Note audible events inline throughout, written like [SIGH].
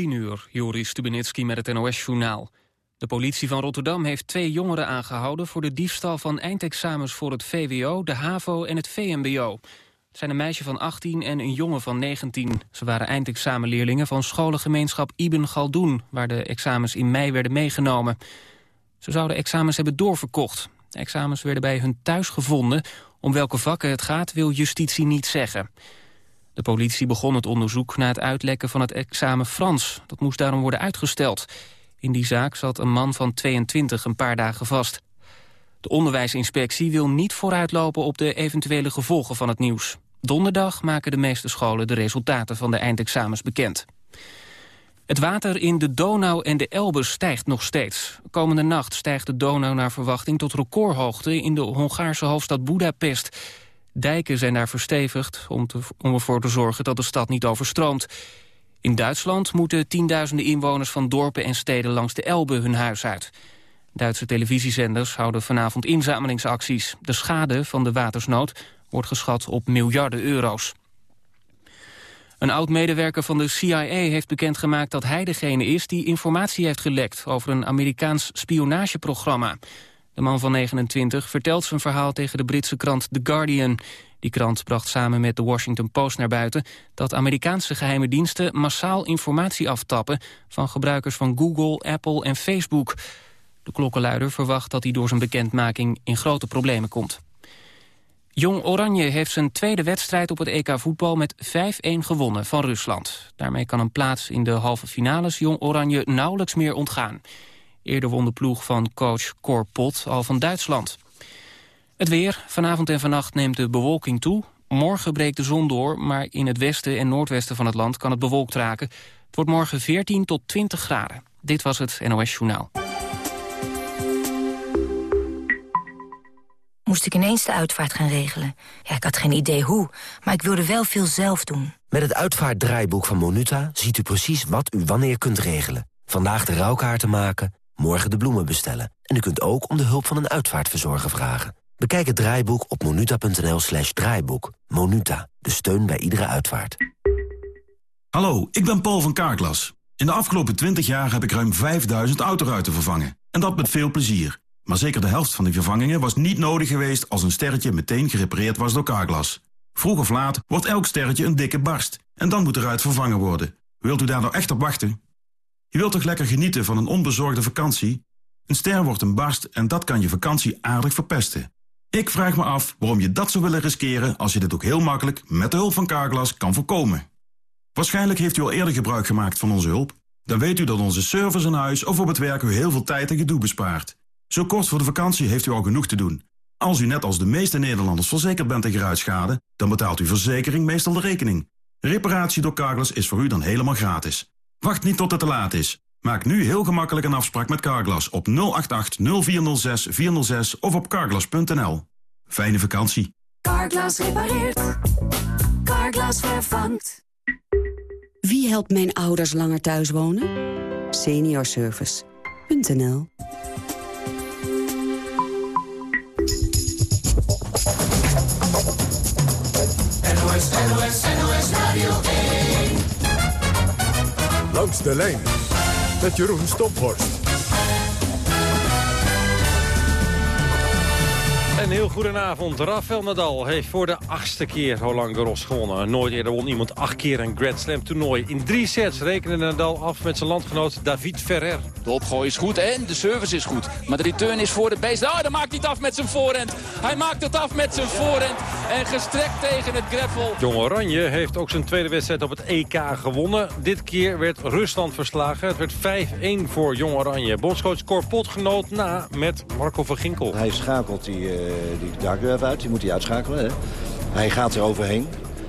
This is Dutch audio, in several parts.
10 uur, Joris Stubenitski met het NOS-journaal. De politie van Rotterdam heeft twee jongeren aangehouden... voor de diefstal van eindexamens voor het VWO, de HAVO en het VMBO. Het zijn een meisje van 18 en een jongen van 19. Ze waren eindexamenleerlingen van scholengemeenschap Ibn Galdoen... waar de examens in mei werden meegenomen. Ze zouden examens hebben doorverkocht. De examens werden bij hun thuis gevonden. Om welke vakken het gaat wil justitie niet zeggen. De politie begon het onderzoek na het uitlekken van het examen Frans. Dat moest daarom worden uitgesteld. In die zaak zat een man van 22 een paar dagen vast. De onderwijsinspectie wil niet vooruitlopen op de eventuele gevolgen van het nieuws. Donderdag maken de meeste scholen de resultaten van de eindexamens bekend. Het water in de Donau en de Elbe stijgt nog steeds. Komende nacht stijgt de Donau naar verwachting tot recordhoogte... in de Hongaarse hoofdstad Budapest. Dijken zijn daar verstevigd om, ervoor te zorgen dat de stad niet overstroomt. In Duitsland moeten tienduizenden inwoners van dorpen en steden langs de Elbe hun huis uit. Duitse televisiezenders houden vanavond inzamelingsacties. De schade van de watersnood wordt geschat op miljarden euro's. Een oud-medewerker van de CIA heeft bekendgemaakt dat hij degene is die informatie heeft gelekt over een Amerikaans spionageprogramma. De man van 29 vertelt zijn verhaal tegen de Britse krant The Guardian. Die krant bracht samen met de Washington Post naar buiten... dat Amerikaanse geheime diensten massaal informatie aftappen... van gebruikers van Google, Apple en Facebook. De klokkenluider verwacht dat hij door zijn bekendmaking in grote problemen komt. Jong Oranje heeft zijn tweede wedstrijd op het EK voetbal met 5-1 gewonnen van Rusland. Daarmee kan een plaats in de halve finales Jong Oranje nauwelijks meer ontgaan. Eerder won de ploeg van coach Cor Pot al van Duitsland. Het weer. Vanavond en vannacht neemt de bewolking toe. Morgen breekt de zon door, maar in het westen en noordwesten van het land kan het bewolkt raken. Het wordt morgen 14 tot 20 graden. Dit was het NOS Journaal. Moest ik ineens de uitvaart gaan regelen. Ja, ik had geen idee hoe, maar ik wilde wel veel zelf doen. Met het uitvaartdraaiboek van Monuta ziet u precies wat u wanneer kunt regelen. Vandaag de rouwkaarten maken morgen de bloemen bestellen. En u kunt ook om de hulp van een uitvaartverzorger vragen. Bekijk het draaiboek op monuta.nl slash draaiboek. Monuta, de steun bij iedere uitvaart. Hallo, ik ben Paul van Kaarklas. In de afgelopen 20 jaar heb ik ruim 5000 autoruiten vervangen. En dat met veel plezier. Maar zeker de helft van die vervangingen was niet nodig geweest... als een sterretje meteen gerepareerd was door Carglass. Vroeg of laat wordt elk sterretje een dikke barst. En dan moet eruit vervangen worden. Wilt u daar nou echt op wachten? Je wilt toch lekker genieten van een onbezorgde vakantie? Een ster wordt een barst en dat kan je vakantie aardig verpesten. Ik vraag me af waarom je dat zou willen riskeren... als je dit ook heel makkelijk met de hulp van Carglass kan voorkomen. Waarschijnlijk heeft u al eerder gebruik gemaakt van onze hulp. Dan weet u dat onze service in huis of op het werk u heel veel tijd en gedoe bespaart. Zo kort voor de vakantie heeft u al genoeg te doen. Als u net als de meeste Nederlanders verzekerd bent tegen ruitschade... dan betaalt uw verzekering meestal de rekening. Reparatie door Carglass is voor u dan helemaal gratis. Wacht niet tot het te laat is. Maak nu heel gemakkelijk een afspraak met Carglass op 088 0406 406 of op carglass.nl. Fijne vakantie. Carglass repareert. Carglass vervangt. Wie helpt mijn ouders langer thuis wonen? Seniorservice.nl NOS, NOS, NOS Radio 1. Langs de lijn met Jeroen Stophorst. Een heel goedenavond. Rafael Nadal heeft voor de achtste keer Roland Garros gewonnen. Nooit eerder won iemand acht keer een Grand Slam toernooi. In drie sets rekende Nadal af met zijn landgenoot David Ferrer. De opgooi is goed en de service is goed. Maar de return is voor de beest. Oh, dan maakt hij het af met zijn voorhand. Hij maakt het af met zijn voorhand. En gestrekt tegen het greffel. Jong Oranje heeft ook zijn tweede wedstrijd op het EK gewonnen. Dit keer werd Rusland verslagen. Het werd 5-1 voor Jong Oranje. Bondscoach Corpot genoot na met Marco van Ginkel. Hij schakelt die, uh, die dark uit. Die moet hij uitschakelen. Hè? Hij gaat er overheen.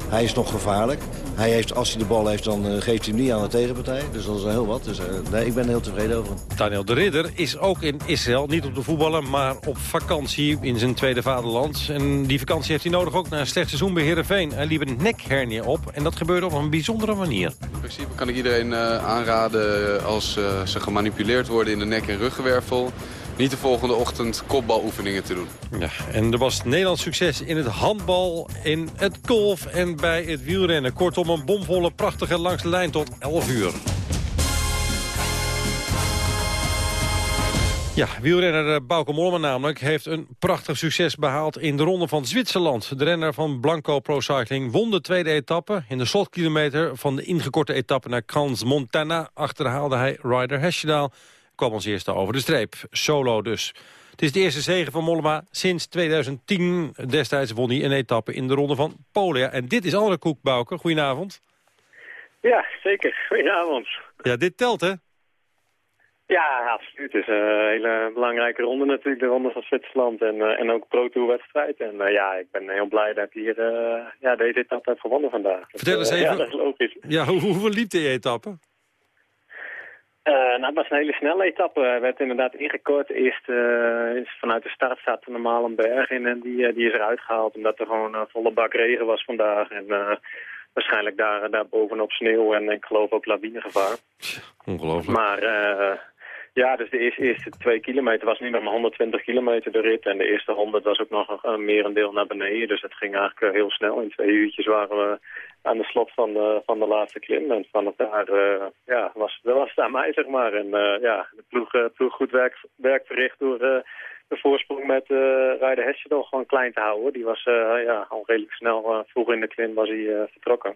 Hij is nog gevaarlijk. Hij heeft, als hij de bal heeft, dan uh, geeft hij hem niet aan de tegenpartij. Dus dat is heel wat. Dus uh, nee, ik ben er heel tevreden over. Daniel de Ridder is ook in Israël. Niet op de voetballen, maar op vakantie in zijn tweede vaderland. En die vakantie heeft hij nodig ook na een slecht seizoen bij Heerenveen. Hij liep een nekhernie op en dat gebeurde op een bijzondere manier. In principe kan ik iedereen uh, aanraden als ze gemanipuleerd worden in de nek- en ruggenwervel niet de volgende ochtend kopbaloefeningen te doen. Ja, en er was Nederlands succes in het handbal, in het golf en bij het wielrennen. Kortom, een bomvolle, prachtige langs de lijn tot 11 uur. Ja, wielrenner eh, Bauke Mollema namelijk heeft een prachtig succes behaald in de ronde van Zwitserland. De renner van Blanco Pro Cycling won de tweede etappe. In de slotkilometer van de ingekorte etappe naar Kans Montana achterhaalde hij Ryder Hesjedal Kwam als eerste over de streep, solo dus. Het is de eerste zege van Mollema sinds 2010. Destijds won hij een etappe in de ronde van Polen. En dit is andere koek, Bauke. Goedenavond. Ja, zeker. Goedenavond. Ja, dit telt, hè? Ja, absoluut. Het is een hele belangrijke ronde natuurlijk, de ronde van Zwitserland en, uh, en ook pro-tour-wedstrijd. En uh, ja, ik ben heel blij dat ik hier uh, ja, deze etappe heb gewonnen vandaag. Vertel eens even. ja, dat is logisch. Ja, [LAUGHS] hoe, hoeveel liep die etappe? Nou, het was een hele snelle etappe. Werd inderdaad ingekort. Eerst vanuit de start staat er normaal een berg in en die, die is eruit gehaald omdat er gewoon volle bak regen was vandaag. En waarschijnlijk daar, daar bovenop sneeuw en ik geloof ook lawinegevaar. Ongelooflijk. Maar uh, ja, dus de eerste, eerste twee kilometer was niet meer maar 120 kilometer de rit. En de eerste 100 was ook nog een merendeel naar beneden. Dus het ging eigenlijk heel snel. In twee uurtjes waren we aan de slot van de, van de laatste klim. En vanaf daar uh, ja, was, was het aan mij, zeg maar. En ja, de ploeg, ploeg goed werk, werk verricht door de voorsprong met uh, Rijder Hesjedal gewoon klein te houden. Die was ja, al redelijk snel, vroeg in de klim was hij vertrokken.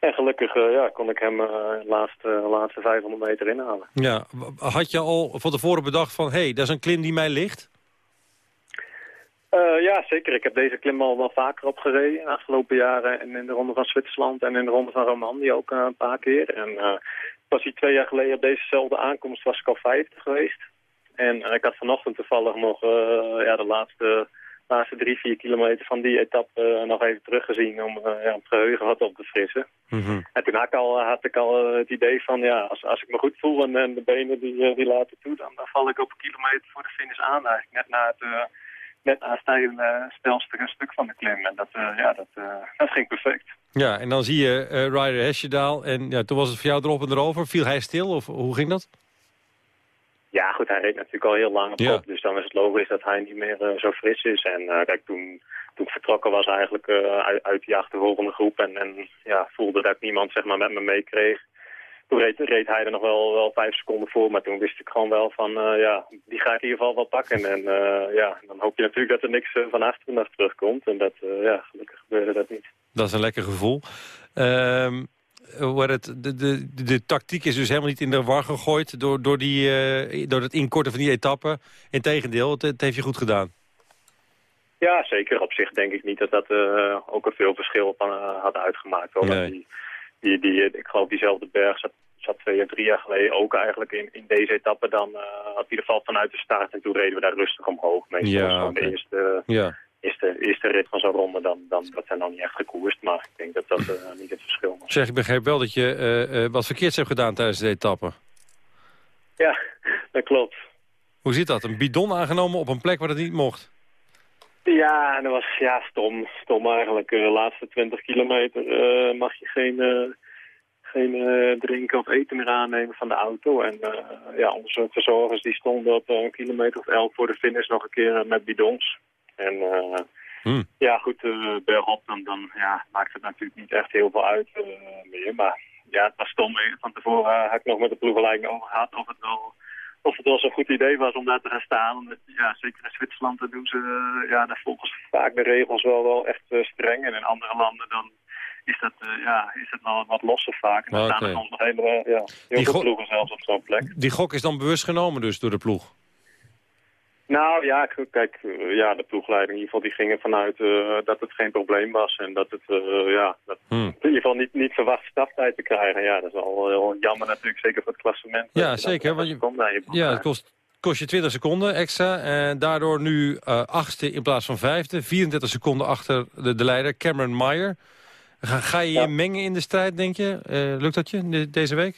En gelukkig ja, kon ik hem de laatste, laatste 500 meter inhalen. Ja, had je al van tevoren bedacht van... hé, hey, dat is een klim die mij ligt? Uh, ja, zeker. Ik heb deze klim al wel vaker opgereden in de afgelopen jaren. En in de Ronde van Zwitserland en in de Ronde van Romandie ook uh, een paar keer. En uh, was hij twee jaar geleden op dezezelfde aankomst was ik al vijfde geweest. En ik had vanochtend toevallig nog ja, de laatste, laatste drie, vier kilometer van die etappe nog even teruggezien om ja, het geheugen wat op te frissen. Mm -hmm. En toen had ik al, had ik al het idee van, ja, als, als ik me goed voel en, en de benen die, die laten toe, dan, dan val ik op een kilometer voor de finish aan eigenlijk. Net na het net aanstijgende stelstuk een stuk van de klim. En dat, uh, ja, dat, uh, dat ging perfect. Ja, en dan zie je uh, Ryder Hesjedaal. En ja, toen was het voor jou erop en erover. Viel hij stil of hoe ging dat? Ja, goed, hij reed natuurlijk al heel lang op Ja. kop. Dus dan is het logisch dat hij niet meer uh, zo fris is. En uh, kijk, toen, toen ik vertrokken was eigenlijk uh, uit, uit die achtervolgende groep. En, en ja, voelde dat ik niemand zeg maar, met me meekreeg. Toen reed, reed, hij er nog wel, wel vijf seconden voor. Maar toen wist ik gewoon wel van, ja, die ga ik in ieder geval wel pakken. En ja, dan hoop je natuurlijk dat er niks van achteren terugkomt. En dat, ja, gelukkig gebeurde dat niet. Dat is een lekker gevoel. Ehm waar het, de, de, de, tactiek is dus helemaal niet in de war gegooid door, door, die, uh, door het inkorten van die etappe. Integendeel, het, het heeft je goed gedaan. Ja, zeker. Op zich denk ik niet dat dat uh, ook een veel verschil van, uh, had uitgemaakt. Hoor. Nee. Die, die, die, ik geloof diezelfde berg zat, zat twee of drie jaar geleden ook eigenlijk in, in deze etappe dan uh, in ieder geval vanuit de start. En toen reden we daar rustig omhoog. Meestal Ja, de eerste, Ja. Eerste, eerste rit van zo'n ronde. Dan, dan wordt zijn dan niet echt gekoerst. Maar ik denk dat dat uh, niet het verschil was. Zeg, ik begreep wel dat je uh, uh, wat verkeerds hebt gedaan tijdens de etappe. Ja, dat klopt. Hoe zit dat? Een bidon aangenomen op een plek waar het niet mocht? Ja, en dat was ja, stom. Stom eigenlijk. De laatste 20 kilometer uh, mag je geen, geen drinken of eten meer aannemen van de auto. En ja, onze verzorgers die stonden op een kilometer of elf voor de finish nog een keer met bidons. En hmm. ja, goed, bergop dan, dan ja, maakt het natuurlijk niet echt heel veel uit meer. Maar ja, het was stom. Van tevoren had ik nog met de ploegleiding over gehad of het wel of het wel zo'n goed idee was om daar te gaan staan. Ja, zeker in Zwitserland dan doen ze, ja, daar volgens vaak de regels wel, wel echt uh, streng. En in andere landen dan is dat, uh, ja, is dat wel wat losser vaak. En dan Oké. staan er soms nog hele, ja, heel Die veel ploegen zelfs op zo'n plek. Die gok is dan bewust genomen dus door de ploeg? Nou ja, kijk, eh, ja, de ploegleiding in ieder geval die gingen vanuit eh, dat het geen probleem was. En dat het, eh, ja, dat Hmm. in ieder geval niet, niet verwacht staftijd te krijgen. Ja, dat is al heel jammer natuurlijk, zeker voor het klassement. Ja, zeker, want je- Ja, het kost, kost je 20 seconden extra. En daardoor nu achtste in plaats van vijfde. 34 seconden achter de, de leider, Cameron Meyer. Ga, ga je je mengen in de strijd, denk je? Lukt dat je de- deze week?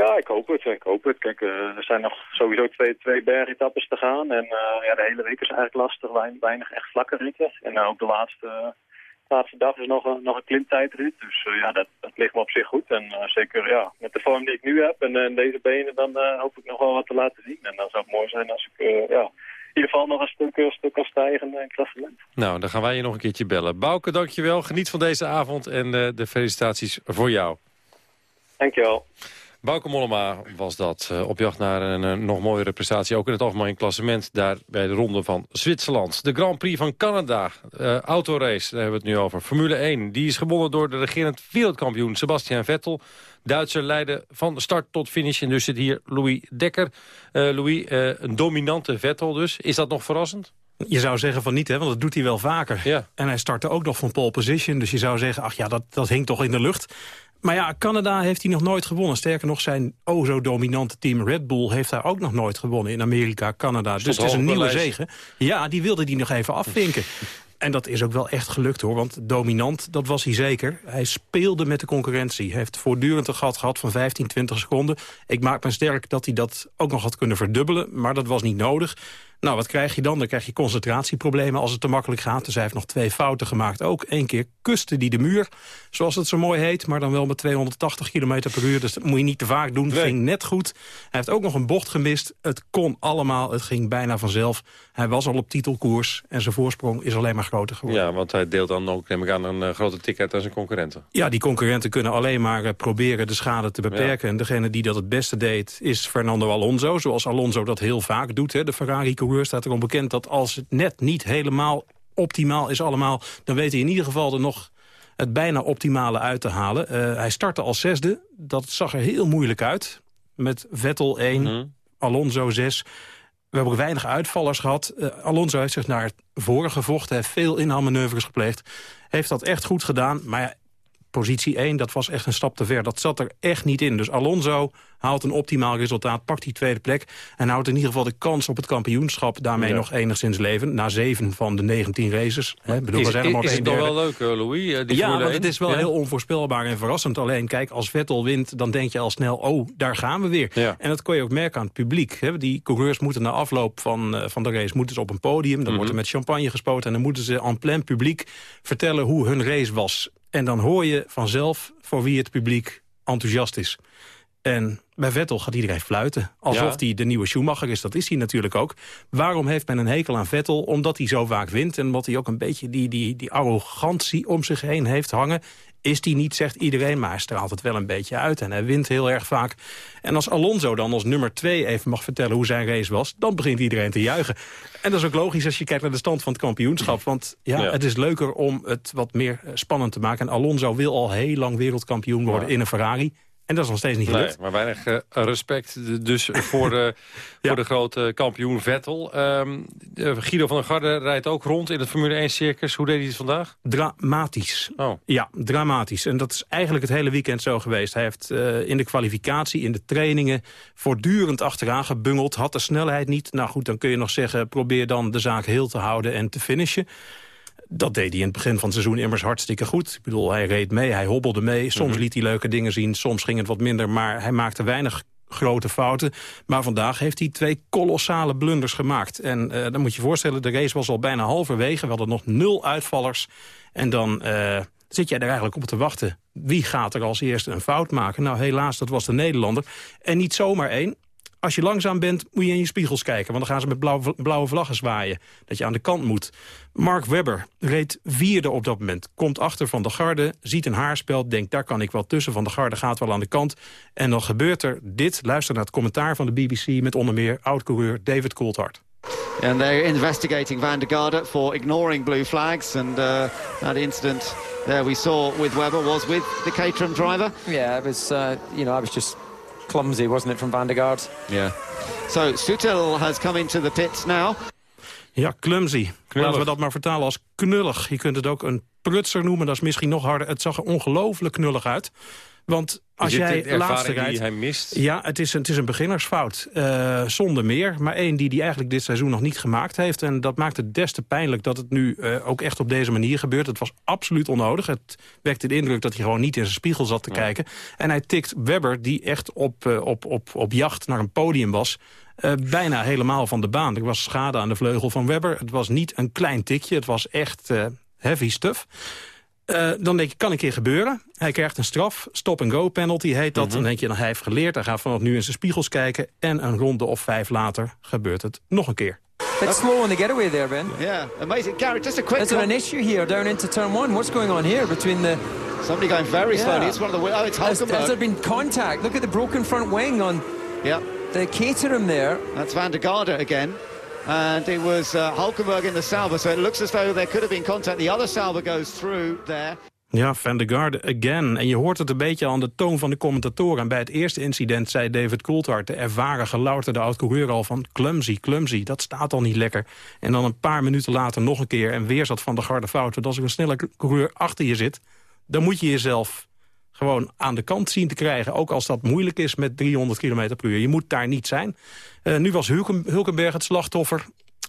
Ja, ik hoop het. Ik hoop het. Kijk, uh, er zijn nog sowieso twee, twee bergetappes te gaan. En uh, ja, de hele week is eigenlijk lastig. Wein, weinig echt vlakke ritten. En uh, ook de laatste, laatste dag is nog een, nog een klimtijdrit. Dus ja, dat, dat ligt me op zich goed. En zeker ja, met de vorm die ik nu heb en, en deze benen, dan hoop ik nog wel wat te laten zien. En dan zou het mooi zijn als ik ja, in ieder geval nog een stuk, een stuk kan stijgen in het klassement. Nou, dan gaan wij je nog een keertje bellen. Bouke, dankjewel. Geniet van deze avond en de felicitaties voor jou. Dankjewel. Bauke Mollema was dat. eh, op jacht naar een eh, nog mooiere prestatie. Ook in het algemeen klassement daar bij de ronde van Zwitserland. De Grand Prix van Canada. eh, autorace, daar hebben we het nu over. Formule 1. Die is gewonnen door de regerend wereldkampioen Sebastian Vettel. Duitser leidde van start tot finish. En dus zit hier Louis Dekker. Louis, een dominante Vettel dus. Is dat nog verrassend? Je zou zeggen van niet, hè, want dat doet hij wel vaker. Ja. En hij startte ook nog van pole position. Dus je zou zeggen, ach ja, dat, dat hing toch in de lucht. Maar ja, Canada heeft hij nog nooit gewonnen. Sterker nog, zijn o zo dominante team Red Bull... heeft daar ook nog nooit gewonnen in Amerika, Canada. dus het is een nieuwe lijst. zege. Ja, die wilde hij nog even afvinken. [LAUGHS] En dat is ook wel echt gelukt hoor, want dominant, dat was hij zeker. Hij speelde met de concurrentie. Hij heeft voortdurend een gat gehad van 15, 20 seconden. Ik maak me sterk dat hij dat ook nog had kunnen verdubbelen, maar dat was niet nodig. Nou, wat krijg je dan? Dan krijg je concentratieproblemen als het te makkelijk gaat. Dus hij heeft nog twee fouten gemaakt ook. Eén keer kuste die de muur, zoals het zo mooi heet... maar dan wel met 280 km per uur. Dus dat moet je niet te vaak doen. Het ging net goed. Hij heeft ook nog een bocht gemist. Het kon allemaal. Het ging bijna vanzelf. Hij was al op titelkoers. En zijn voorsprong is alleen maar groter geworden. Ja, want hij deelt dan ook, neem ik aan, een eh, grote tik uit aan zijn concurrenten. Ja, die concurrenten kunnen alleen maar eh, proberen de schade te beperken. En degene die dat het beste deed is Fernando Alonso. Zoals Alonso dat heel vaak doet. Hè. De Ferrari-coureur staat erom bekend dat als het net niet helemaal optimaal is allemaal... dan weet hij in ieder geval er nog het bijna optimale uit te halen. Eh, hij startte als zesde. Dat zag er heel moeilijk uit. Met Vettel 1, Alonso 6... We hebben ook weinig uitvallers gehad. Eh, Alonso heeft zich naar voren gevochten. heeft veel inhaalmanoeuvres gepleegd. Heeft dat echt goed gedaan. Maar positie 1, dat was echt een stap te ver. Dat zat er echt niet in. Dus Alonso haalt een optimaal resultaat, pakt die tweede plek... en houdt in ieder geval de kans op het kampioenschap... daarmee Ja. nog enigszins leven. Na zeven van de 19 races. Hè, bedoel, is we zijn er maar is één het nog derde. wel leuk, eh, Louis? eh, die Ja, want 1? het is wel Ja? heel onvoorspelbaar en verrassend. Alleen, kijk, als Vettel wint, dan denk je al snel... oh, daar gaan we weer. Ja. En dat kon je ook merken aan het publiek. Hè. Die coureurs moeten na afloop van, eh, van de race moeten ze op een podium. Dan Mhm. wordt er met champagne gespoten... en dan moeten ze en plein publiek vertellen hoe hun race was. En dan hoor je vanzelf voor wie het publiek enthousiast is. En bij Vettel gaat iedereen fluiten. Alsof Ja. hij de nieuwe Schumacher is. Dat is hij natuurlijk ook. Waarom heeft men een hekel aan Vettel? Omdat hij zo vaak wint. En omdat hij ook een beetje die, die, die arrogantie om zich heen heeft hangen. Is die niet, zegt iedereen, maar hij straalt het wel een beetje uit. En hij wint heel erg vaak. En als Alonso dan als nummer twee even mag vertellen hoe zijn race was... dan begint iedereen te juichen. En dat is ook logisch als je kijkt naar de stand van het kampioenschap. Want ja, Ja. het is leuker om het wat meer eh, spannend te maken. En Alonso wil al heel lang wereldkampioen worden in een Ferrari. En dat is nog steeds niet Nee, gelukt. maar weinig eh, respect dus voor de, [LAUGHS] voor de grote kampioen Vettel. Eh, Guido van der Garde rijdt ook rond in het Formule 1-circus. Hoe deed hij het vandaag? Dramatisch. Oh. Ja, dramatisch. En dat is eigenlijk het hele weekend zo geweest. Hij heeft eh, in de kwalificatie, in de trainingen... voortdurend achteraan gebungeld, had de snelheid niet. Nou goed, dan kun je nog zeggen... probeer dan de zaak heel te houden en te finishen. Dat deed hij in het begin van het seizoen immers hartstikke goed. Ik bedoel, hij reed mee, hij hobbelde mee. Soms Mhm. liet hij leuke dingen zien, soms ging het wat minder... maar hij maakte weinig grote fouten. Maar vandaag heeft hij twee kolossale blunders gemaakt. En eh, dan moet je je voorstellen, de race was al bijna halverwege. We hadden nog nul uitvallers. En dan eh, zit jij er eigenlijk op te wachten. Wie gaat er als eerste een fout maken? Nou, helaas, dat was de Nederlander. En niet zomaar één. Als je langzaam bent, moet je in je spiegels kijken. Want dan gaan ze met blauwe, blauwe vlaggen zwaaien. Dat je aan de kant moet. Mark Webber reed vierde op dat moment. Komt achter Van de Garde, ziet een haarspel. Denkt, daar kan ik wel tussen. Van de Garde gaat wel aan de kant. En dan gebeurt er dit. Luister naar het commentaar van de BBC... met onder meer oud-coureur David Coulthard. And they're investigating Van der Garde for ignoring blue flags. And uh, that incident there we saw with Webber was with the Caterham driver. Yeah, it was, uh, you know, I was just clumsy, wasn't it, from Van der Gaard? Yeah. So Sutil has come into the pits now. Ja, clumsy. Laten we dat maar vertalen als knullig. Je kunt het ook een prutser noemen, dat is misschien nog harder. Het zag er ongelooflijk knullig uit. Want als jij de laatste rijdt... hij mist? Ja, het is een, het is een beginnersfout. eh, zonder meer. Maar één die hij eigenlijk dit seizoen nog niet gemaakt heeft. En dat maakt het des te pijnlijk dat het nu eh, ook echt op deze manier gebeurt. Het was absoluut onnodig. Het wekte de indruk dat hij gewoon niet in zijn spiegel zat te kijken. En hij tikt Webber, die echt op, eh, op, op, op jacht naar een podium was... bijna helemaal van de baan. Er was schade aan de vleugel van Webber. Het was niet een klein tikje. Het was echt heavy stuff. Eh, dan denk je, kan een keer gebeuren. Hij krijgt een straf, stop-and-go penalty heet dat. Dan denk je, dan hij heeft geleerd, hij gaat vanaf nu in zijn spiegels kijken... en een ronde of vijf later gebeurt het nog een keer. Bit slow on the getaway there, Ben. Yeah, amazing. Garrett, just a quick... Is there an issue here down into turn one? What's going on here between the Somebody going very slowly. Yeah. It's one of the... Oh, it's Has, has there Hulkenberg. been contact? Look at the broken front wing on Yeah. the Caterham there. That's Van der Garde again. And it was uh, Hulkenberg in the Sauber, so it looks as though there could have been contact. The other Sauber goes through there. Ja, Van der Garde again. En je hoort het een beetje aan de toon van de commentatoren. En bij het eerste incident zei David Coulthard, de ervaren gelouterde oud-coureur al van clumsy, clumsy, dat staat al niet lekker. En dan een paar minuten later nog een keer en weer zat Van der Garde fout. Want als er een snelle coureur achter je zit, dan moet je jezelf gewoon aan de kant zien te krijgen. Ook als dat moeilijk is met 300 km per uur. Je moet daar niet zijn. Eh, nu was Hulken, Hulkenberg het slachtoffer.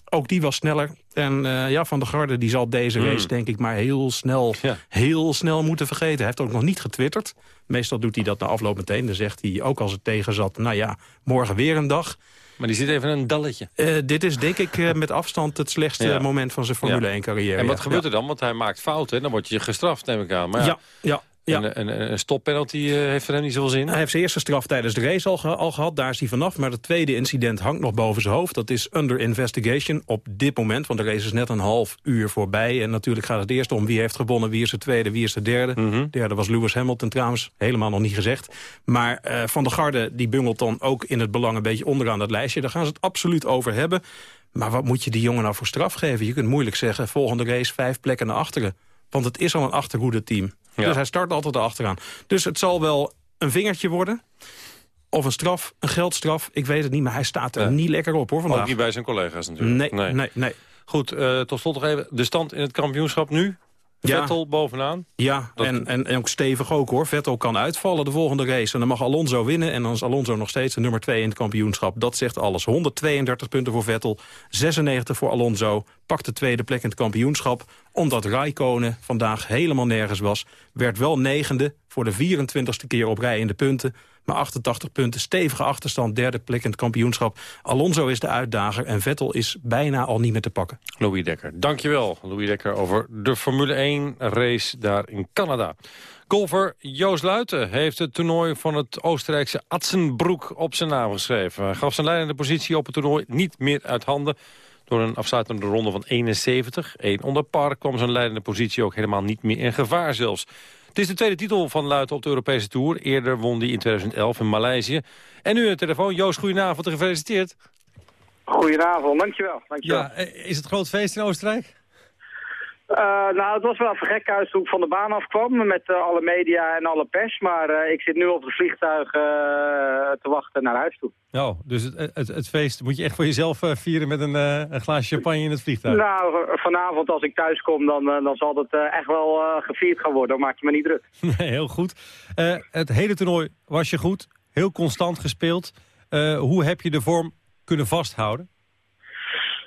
Ook die was sneller. En eh, ja, Van der Garde die zal deze Hmm. race denk ik maar heel snel, heel snel moeten vergeten. Hij heeft ook nog niet getwitterd. Meestal doet hij dat na afloop meteen. Dan zegt hij ook als het tegen zat, nou ja, morgen weer een dag. Maar die zit even een dalletje. Eh, dit is denk ik met afstand het slechtste Ja. moment van zijn Formule Ja. 1 carrière. En wat ja. gebeurt er dan? Want hij maakt fouten. Dan word je gestraft, neem ik aan. Maar ja, Ja, ja. Een, een, stoppenalty eh, heeft voor hem niet zoveel zin. Hij heeft zijn eerste straf tijdens de race al, ge- al gehad. Daar is hij vanaf. Maar het tweede incident hangt nog boven zijn hoofd. Dat is under investigation op dit moment. Want de race is net een half uur voorbij. En natuurlijk gaat het eerst om wie heeft gewonnen. Wie is de tweede, wie is de derde. Mhm. Derde was Lewis Hamilton trouwens. Helemaal nog niet gezegd. Maar eh, Van der Garde die bungelt dan ook in het belang een beetje onderaan dat lijstje. Daar gaan ze het absoluut over hebben. Maar wat moet je die jongen nou voor straf geven? Je kunt moeilijk zeggen, volgende race vijf plekken naar achteren. Want het is al een achterhoede team. Ja. Dus hij start altijd erachteraan. Dus het zal wel een vingertje worden. Of een straf, een geldstraf. Ik weet het niet, maar hij staat er niet lekker op hoor vandaag. Ook niet bij zijn collega's natuurlijk. Nee, nee, nee. Goed, eh, tot slot nog even de stand in het kampioenschap nu. Ja. Vettel bovenaan. Ja, en, en, en ook stevig ook hoor. Vettel kan uitvallen de volgende race. En dan mag Alonso winnen. En dan is Alonso nog steeds de nummer 2 in het kampioenschap. Dat zegt alles. 132 punten voor Vettel, 96 voor Alonso. Pakt de tweede plek in het kampioenschap. Omdat Raikkonen vandaag helemaal nergens was. Werd wel negende voor de 24ste keer op rij in de punten. Maar 88 punten, stevige achterstand, derde plek in het kampioenschap. Alonso is de uitdager en Vettel is bijna al niet meer te pakken. Louis Dekker. Dankjewel, Louis Dekker, over de Formule 1 race daar in Canada. Golfer Joost Luiten heeft het toernooi van het Oostenrijkse Atzenbroek op zijn naam geschreven. Hij gaf zijn leidende positie op het toernooi niet meer uit handen. Door een afsluitende ronde van 71, 1 onder par, kwam zijn leidende positie ook helemaal niet meer in gevaar zelfs. Het is de tweede titel van Luiten op de Europese Tour. Eerder won die in 2011 in Maleisië. En nu de telefoon. Joost, goedenavond en gefeliciteerd. Goedenavond, dankjewel. dankjewel. Ja, eh, is het groot feest in Oostenrijk? Eh, nou, het was wel even gek uit toen ik van de baan afkwam met eh, alle media en alle pers. Maar eh, ik zit nu op het vliegtuig te wachten naar huis toe. Oh, dus het, het, het feest moet je echt voor jezelf vieren met een, een glaasje champagne in het vliegtuig. Nou, vanavond als ik thuis kom, dan, dan zal het eh, echt wel gevierd gaan worden. Dan maak je me niet druk. [LAUGHS] Nee, heel goed. Het hele toernooi was je goed, heel constant gespeeld. Hoe heb je de vorm kunnen vasthouden?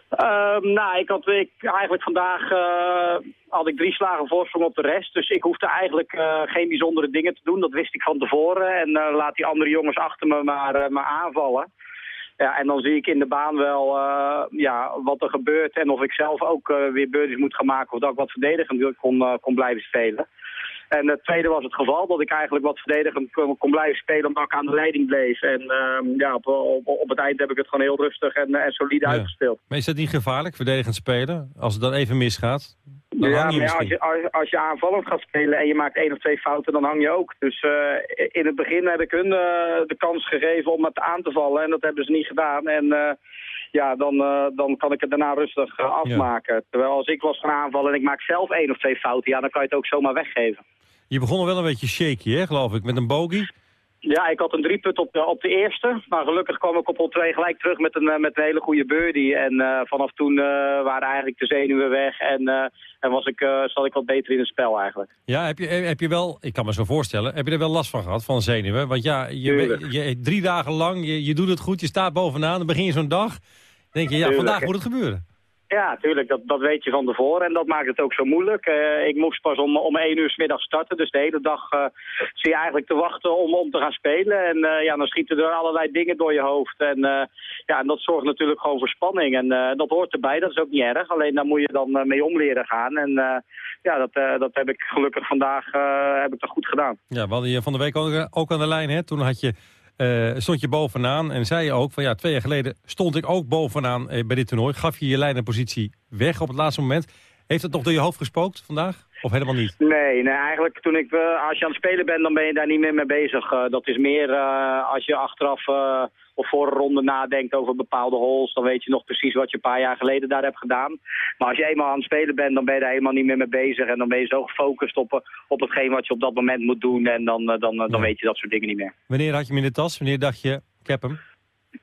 Ehm, nou, ik had ik, eigenlijk vandaag eh, had ik drie slagen voorsprong op de rest. Dus ik hoefde eigenlijk eh, geen bijzondere dingen te doen. Dat wist ik van tevoren. En eh, laat die andere jongens achter me maar, maar aanvallen. Ja, en dan zie ik in de baan wel ja, wat er gebeurt. En of ik zelf ook weer birdies moet gaan maken. Of dat ik wat verdedigend kon, kon blijven spelen. En het tweede was het geval dat ik eigenlijk wat verdedigend kon, kon blijven spelen omdat ik aan de leiding bleef. En ehm, ja, op, op, op het eind heb ik het gewoon heel rustig en, eh, en solide Ja. uitgespeeld. Maar is dat niet gevaarlijk, verdedigend spelen? Als het dan even misgaat, dan ja, maar ja, als, je, als, als je aanvallend gaat spelen en je maakt één of twee fouten, dan hang je ook. Dus eh, in het begin heb ik hun eh, de kans gegeven om het aan te vallen en dat hebben ze niet gedaan. En eh, ja, dan, eh, dan kan ik het daarna rustig eh, afmaken. Terwijl als ik was gaan aanvallen en ik maak zelf één of twee fouten, ja, dan kan je het ook zomaar weggeven. Je begon al wel een beetje shaky, hè, geloof ik, met een bogey. Ja, ik had een drieput op de, op de eerste. Maar gelukkig kwam ik op hol 2 gelijk terug met een, eh, met een hele goede birdie. En eh, vanaf toen eh, waren eigenlijk de zenuwen weg. En, en was ik, zat ik wat beter in het spel eigenlijk. Ja, heb je, heb je wel, ik kan me zo voorstellen, heb je er wel last van gehad, van zenuwen? Want ja, je, je, drie dagen lang, je, je doet het goed, je staat bovenaan, dan begin je zo'n dag. Dan denk je, ja, Tuurlijk. vandaag moet het gebeuren. Ja, tuurlijk. Dat, dat weet je van tevoren. En dat maakt het ook zo moeilijk. Eh, ik moest pas om, om één uur middag starten. Dus de hele dag eh zie je eigenlijk te wachten om, om te gaan spelen. En eh, ja, dan schieten er allerlei dingen door je hoofd. En, ja, en dat zorgt natuurlijk gewoon voor spanning. En dat hoort erbij. Dat is ook niet erg. Alleen daar moet je dan mee om leren gaan. En ja, dat, dat heb ik gelukkig vandaag heb ik dat goed gedaan. Ja, we hadden je van de week ook, ook aan de lijn, hè. Toen had je, eh, stond je bovenaan en zei je ook van ja, twee jaar geleden stond ik ook bovenaan eh, bij dit toernooi. Gaf je je lijnenpositie weg op het laatste moment. Heeft het nog door je hoofd gespookt vandaag? Of helemaal niet? Nee, nee eigenlijk toen ik, uh, als je aan het spelen bent, dan ben je daar niet meer mee bezig. Uh, dat is meer uh, als je achteraf of voor een ronde nadenkt over bepaalde holes, dan weet je nog precies wat je een paar jaar geleden daar hebt gedaan. Maar als je eenmaal aan het spelen bent, dan ben je daar helemaal niet meer mee bezig. En dan ben je zo gefocust op, op hetgeen wat je op dat moment moet doen. En dan, dan, dan ja. weet je dat soort dingen niet meer. Wanneer had je hem in de tas? Wanneer dacht je, ik heb hem?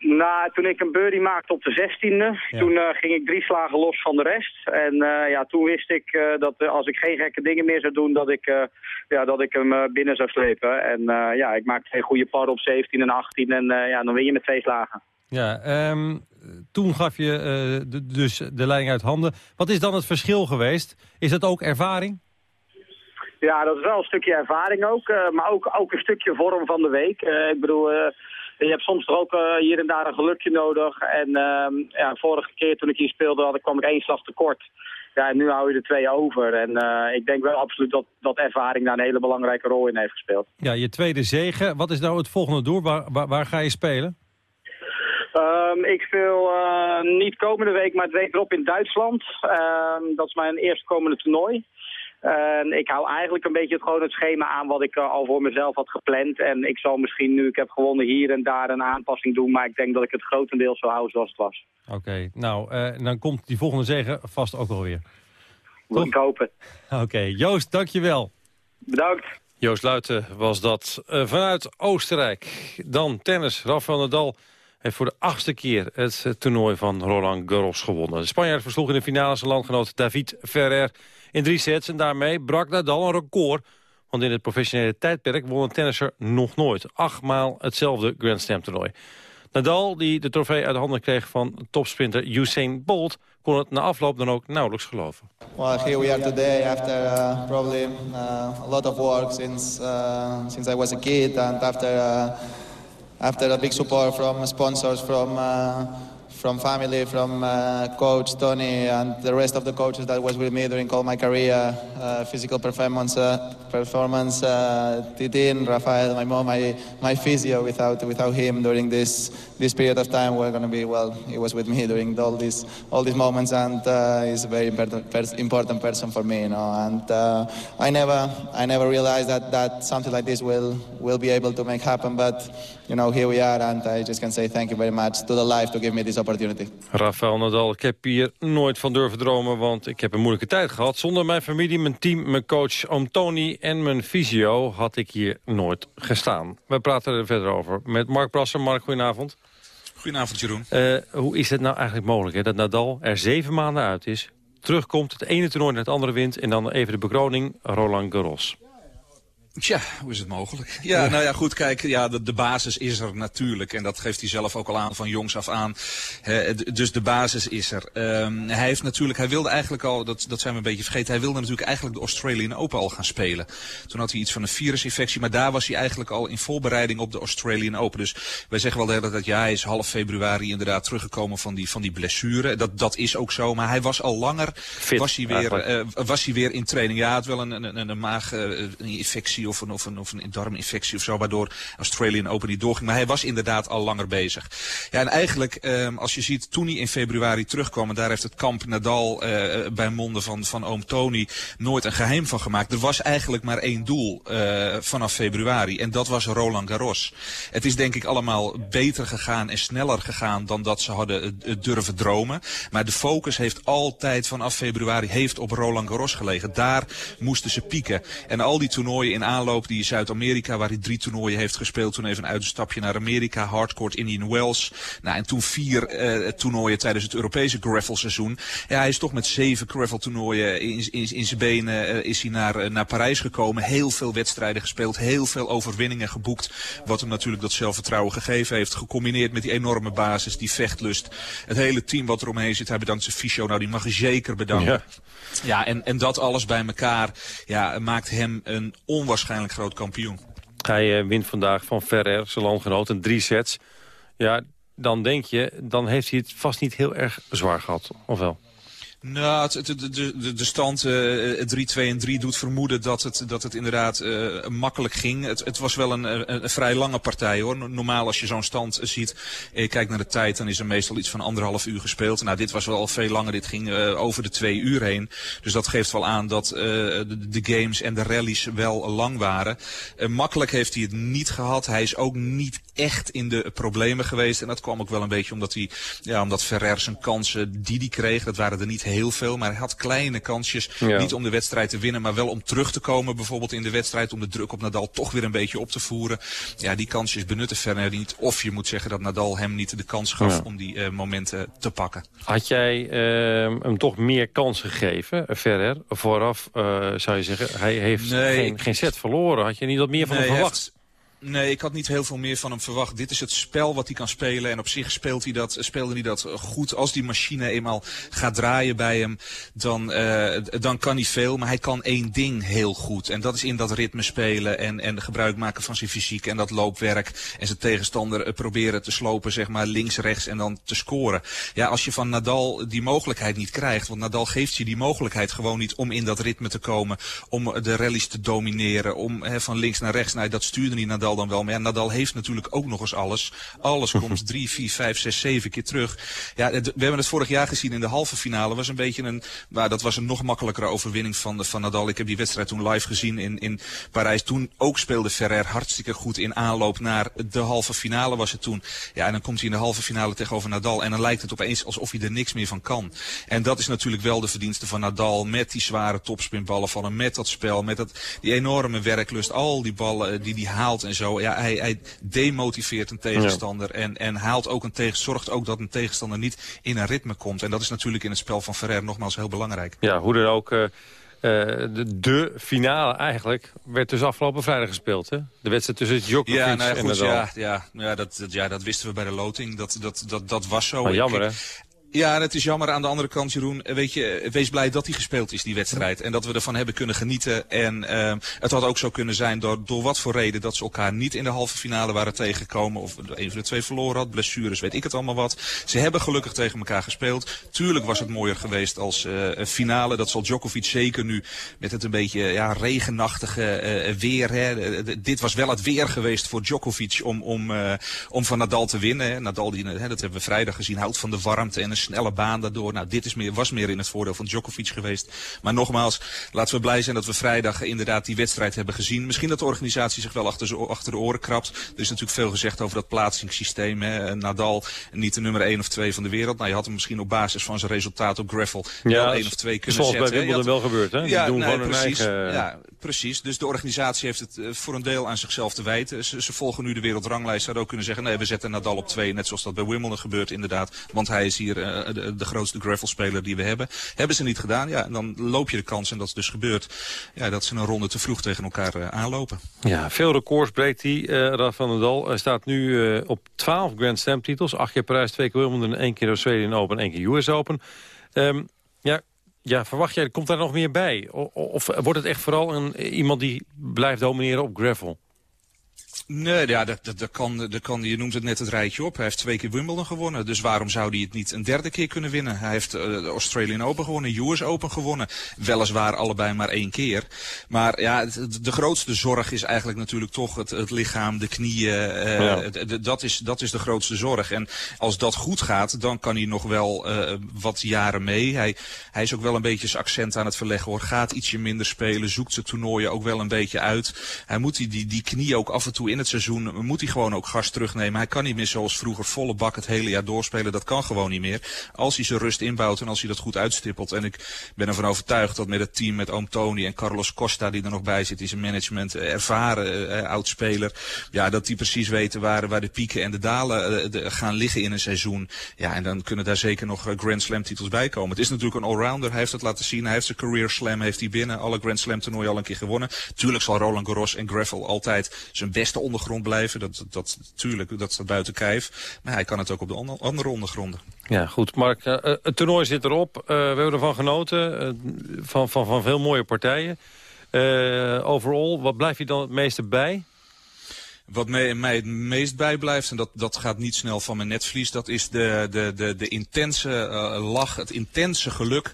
Nou, toen ik een birdie maakte op de 16e, toen uh, ging ik drie slagen los van de rest. En uh, ja, toen wist ik uh, dat als ik geen gekke dingen meer zou doen, dat ik, ja, dat ik hem binnen zou slepen. En ja, ik maakte twee goede par op 17 en 18 en ja, dan win je met twee slagen. Ja, um, toen gaf je de, dus de leiding uit handen. Wat is dan het verschil geweest? Is dat ook ervaring? Ja, dat is wel een stukje ervaring ook, maar ook, ook een stukje vorm van de week. ik bedoel je hebt soms toch ook uh, hier en daar een gelukje nodig. En uh, ja, vorige keer toen ik hier speelde, had, kwam ik één slag tekort. Ja, en nu hou je er twee over. En uh, ik denk wel absoluut dat, dat ervaring daar een hele belangrijke rol in heeft gespeeld. Ja, je tweede zegen. Wat is nou het volgende doel? Waar, waar, waar ga je spelen? Um, ik speel uh, niet komende week, maar het week erop in Duitsland. Um, dat is mijn eerste komende toernooi. Ik hou eigenlijk een beetje het, gewoon het schema aan wat ik uh, al voor mezelf had gepland. En ik zal misschien nu, ik heb gewonnen hier en daar een aanpassing doen. Maar ik denk dat ik het grotendeels zo hou zoals het was. Oké, nou, uh, dan komt die volgende zegen vast ook wel weer. Moet ik hopen. [LAUGHS] Oké, Joost, dankjewel. Bedankt. Joost Luiten was dat uh, vanuit Oostenrijk. Dan tennis, Rafael Nadal heeft voor de achtste keer het toernooi van Roland Garros gewonnen. De Spanjaard versloeg in de finale zijn landgenoot David Ferrer in drie sets. En daarmee brak Nadal een record. Want in het professionele tijdperk won een tennisser nog nooit. Achtmaal hetzelfde Grand Slam toernooi. Nadal, die de trofee uit handen kreeg van topsprinter Usain Bolt... kon het na afloop dan ook nauwelijks geloven. Well, here we are today after uh, probably uh, a lot of work since, uh, since I was a kid... and after, after a big support from sponsors, from... From family, from uh, coach Tony and the rest of the coaches that was with me during all my career, uh, physical performance, uh, performance, uh, Titin, Rafael, my mom, my, my physio. Without without him during this this period of time, we're going to be well. He was with me during all these all these moments, and uh, he's a very important, important person for me, you know. And uh, I never I never realized that that something like this will will be able to make happen, but you know here we are, and I just can say thank you very much to the life to give me this opportunity. Rafael Nadal, ik heb hier nooit van durven dromen... want ik heb een moeilijke tijd gehad. Zonder mijn familie, mijn team, mijn coach Oom Tony en mijn fysio... had ik hier nooit gestaan. We praten er verder over met Mark Brasser. Mark, goedenavond. Goedenavond, Jeroen. Uh, hoe is het nou eigenlijk mogelijk hè, dat Nadal er zeven maanden uit is... terugkomt, het ene toernooi naar het andere wint... en dan even de bekroning Roland Garros? Tja, hoe is het mogelijk? Ja, nou ja, goed, kijk, ja, de, de, basis is er natuurlijk. En dat geeft hij zelf ook al aan van jongs af aan. dus de basis is er. Um, hij heeft natuurlijk, hij wilde eigenlijk al, dat, dat zijn we een beetje vergeten, hij wilde natuurlijk eigenlijk de Australian Open al gaan spelen. Toen had hij iets van een virusinfectie, maar daar was hij eigenlijk al in voorbereiding op de Australian Open. Dus wij zeggen wel de hele tijd, ja, hij is half februari inderdaad teruggekomen van die, van die blessure. Dat, dat is ook zo, maar hij was al langer, Fit, was, hij weer, uh, was hij weer in training. Ja, het wel een, een, een, een of een, of een, of darminfectie of zo, waardoor Australian Open niet doorging. Maar hij was inderdaad al langer bezig. Ja, en eigenlijk, um, als je ziet, toen hij in februari terugkwam, en daar heeft het kamp Nadal uh, bij monden van, van oom Tony nooit een geheim van gemaakt. Er was eigenlijk maar één doel uh, vanaf februari, en dat was Roland Garros. Het is denk ik allemaal beter gegaan en sneller gegaan dan dat ze hadden uh, durven dromen. Maar de focus heeft altijd vanaf februari heeft op Roland Garros gelegen. Daar moesten ze pieken. En al die toernooien in aanloop die Zuid-Amerika, waar hij drie toernooien heeft gespeeld. Toen even een uitstapje naar Amerika, hardcourt Indian Wells. Nou, en toen vier uh, toernooien tijdens het Europese gravelseizoen. Ja, hij is toch met zeven gravel toernooien in, in, in zijn benen uh, is hij naar, uh, naar Parijs gekomen. Heel veel wedstrijden gespeeld, heel veel overwinningen geboekt. Wat hem natuurlijk dat zelfvertrouwen gegeven heeft. Gecombineerd met die enorme basis, die vechtlust. Het hele team wat eromheen zit. Hij bedankt zijn fysio. Nou, die mag je zeker bedanken. Ja. Ja, en, en dat alles bij elkaar ja, maakt hem een onwaarschijnlijk groot kampioen. Hij uh, wint vandaag van Ferrer, zijn landgenoot, in drie sets. Ja, dan denk je, dan heeft hij het vast niet heel erg zwaar gehad, of wel? Nou, het, de, de, de stand eh, 3, 2 en 3 doet vermoeden dat het, dat het inderdaad eh, makkelijk ging. Het, het was wel een, een, een vrij lange partij hoor. Normaal als je zo'n stand ziet, en je kijkt naar de tijd, dan is er meestal iets van anderhalf uur gespeeld. Nou, dit was wel veel langer. Dit ging eh, over de twee uur heen. Dus dat geeft wel aan dat eh, de, de games en de rallies wel lang waren. Eh, makkelijk heeft hij het niet gehad. Hij is ook niet echt in de problemen geweest. En dat kwam ook wel een beetje omdat hij, ja, omdat Ferrer zijn kansen die hij kreeg, dat waren er niet heel veel. Maar hij had kleine kansjes. Ja. Niet om de wedstrijd te winnen, maar wel om terug te komen. Bijvoorbeeld in de wedstrijd om de druk op Nadal toch weer een beetje op te voeren. Ja, die kansjes benutte Ferrer niet. Of je moet zeggen dat Nadal hem niet de kans gaf Ja. om die eh, momenten te pakken. Had jij ehm, hem toch meer kans gegeven, Ferrer? Vooraf eh, zou je zeggen, hij heeft Nee, geen, ik- geen set verloren. Had je niet wat meer van Nee, hem verwacht? Nee, ik had niet heel veel meer van hem verwacht. Dit is het spel wat hij kan spelen. En op zich speelt hij dat, speelde hij dat goed. Als die machine eenmaal gaat draaien bij hem, dan, eh, dan kan hij veel. Maar hij kan één ding heel goed. En dat is in dat ritme spelen en, en gebruik maken van zijn fysiek en dat loopwerk. En zijn tegenstander eh, proberen te slopen, zeg maar, links, rechts en dan te scoren. Ja, als je van Nadal die mogelijkheid niet krijgt. Want Nadal geeft je die mogelijkheid gewoon niet om in dat ritme te komen. Om de rallies te domineren. Om van links naar rechts. Nou, dat stuurde niet Nadal dan wel. Maar ja, Nadal heeft natuurlijk ook nog eens alles. Alles [LAUGHS] komt drie, vier, vijf, zes, zeven keer terug. Ja, we hebben het vorig jaar gezien in de halve finale. Was een beetje een, maar dat was een nog makkelijkere overwinning van, van Nadal. Ik heb die wedstrijd toen live gezien in, in Parijs. Toen ook speelde Ferrer hartstikke goed in aanloop naar de halve finale was het toen. Ja, en dan komt hij in de halve finale tegenover Nadal. En dan lijkt het opeens alsof hij er niks meer van kan. En dat is natuurlijk wel de verdienste van Nadal. Met die zware topspinballen van hem. Met dat spel. Met dat, die enorme werklust. Al die ballen eh, die hij haalt en zo. Ja, hij, hij demotiveert een tegenstander. En, en haalt ook een tegen, zorgt ook dat een tegenstander niet in een ritme komt. En dat is natuurlijk in het spel van Ferrer nogmaals heel belangrijk. Ja, hoe dan ook. eh, eh, de, de finale eigenlijk werd dus afgelopen vrijdag gespeeld. Hè? De wedstrijd tussen Djokovic Ja, nou ja, en Nadal. ja, ja, ja, dat, dat, ja, dat wisten we bij de loting. Dat, dat, dat, dat was zo. Maar jammer, hè? Ja, het is jammer aan de andere kant, Jeroen. Eh, Weet je, wees blij dat hij gespeeld is, die wedstrijd. En dat we ervan hebben kunnen genieten. En ehm, het had ook zo kunnen zijn door, door wat voor reden dat ze elkaar niet in de halve finale waren tegengekomen. Of een van de twee verloren had, blessures, weet ik het allemaal wat. Ze hebben gelukkig tegen elkaar gespeeld. Tuurlijk was het mooier geweest als eh, een finale. Dat zal Djokovic zeker nu met het een beetje ja, regenachtige eh, weer. Hè. Eh, dit was wel het weer geweest voor Djokovic om, om, eh, om van Nadal te winnen. Hè. Nadal, die, hè, dat hebben we vrijdag gezien, houdt van de warmte en een snelle baan daardoor. Nou, dit is meer, was meer in het voordeel van Djokovic geweest. Maar nogmaals, laten we blij zijn dat we vrijdag inderdaad die wedstrijd hebben gezien. Misschien dat de organisatie zich wel achter, de oren krabt. Er is natuurlijk veel gezegd over dat plaatsingssysteem. Hè. Nadal, niet de nummer 1 of 2 van de wereld. Nou, je had hem misschien op basis van zijn resultaat op Gravel Ja, wel dat 1 is- of 2 kunnen zoals bij zetten. hè. Je Wimbledon wel gebeurt, hè? Die Ja, doen nee, gewoon hun precies. eigen- Ja, precies. Dus de organisatie heeft het eh, voor een deel aan zichzelf te wijten. Ze, ze volgen nu de wereldranglijst. Zouden ook kunnen zeggen, nee, we zetten Nadal op 2. Net zoals dat bij Wimbledon gebeurt inderdaad. Want hij is hier eh, de, de grootste gravelspeler die we hebben. Hebben ze niet gedaan, ja, en dan loop je de kans, en dat is dus gebeurd, ja, dat ze een ronde te vroeg tegen elkaar eh, aanlopen. Ja, veel records breekt hij. eh Rafael Nadal Hij staat nu eh, op 12 Grand Slam titels. Acht keer Parijs, twee keer Wimbledon, één keer Australian Open, één keer US Open. Ehm, ja, ja, verwacht jij, komt daar nog meer bij? O- o- Of wordt het echt vooral een, iemand die blijft domineren op gravel? Nee, ja, dat, dat, dat, kan, dat kan, je noemt het net het rijtje op. Hij heeft twee keer Wimbledon gewonnen. Dus waarom zou hij het niet een derde keer kunnen winnen? Hij heeft eh, de Australian Open gewonnen, US Open gewonnen. Weliswaar allebei maar één keer. Maar ja, het- de grootste zorg is eigenlijk natuurlijk toch het, het lichaam, de knieën. eh, Ja. dat, is, dat is de grootste zorg. En als dat goed gaat, dan kan hij nog wel eh, wat jaren mee. Hij, hij is ook wel een beetje zijn accent aan het verleggen hoor. Gaat ietsje minder spelen, zoekt zijn toernooien ook wel een beetje uit. Hij moet die, die, die knie ook af en toe in het seizoen, moet hij gewoon ook gas terugnemen. Hij kan niet meer zoals vroeger volle bak het hele jaar doorspelen. Dat kan gewoon niet meer. Als hij zijn rust inbouwt en als hij dat goed uitstippelt. En ik ben ervan overtuigd dat met het team met Oom Tony en Carlos Costa die er nog bij zit, die zijn management eh, ervaren eh, oudspeler. Ja, dat die precies weten waar, waar de pieken en de dalen eh, gaan liggen in een seizoen. Ja, en dan kunnen daar zeker nog eh, Grand Slam titels bij komen. Het is natuurlijk een allrounder. Hij heeft het laten zien. Hij heeft zijn career slam heeft hij binnen. Alle Grand Slam toernooien al een keer gewonnen. Tuurlijk zal Roland Garros en Gravel altijd zijn beste ondergrond blijven. Dat, dat, tuurlijk, dat staat buiten kijf. Maar hij kan het ook op de ander- andere ondergronden. Ja, goed. Mark, eh, eh, het toernooi zit erop. Eh, we hebben ervan genoten. van, van, van veel mooie partijen. Eh overal, wat blijft je dan het meeste bij? Wat mij, mij het meest bijblijft, en dat, dat gaat niet snel van mijn netvlies, dat is de, de, de, de intense uh, lach, het intense geluk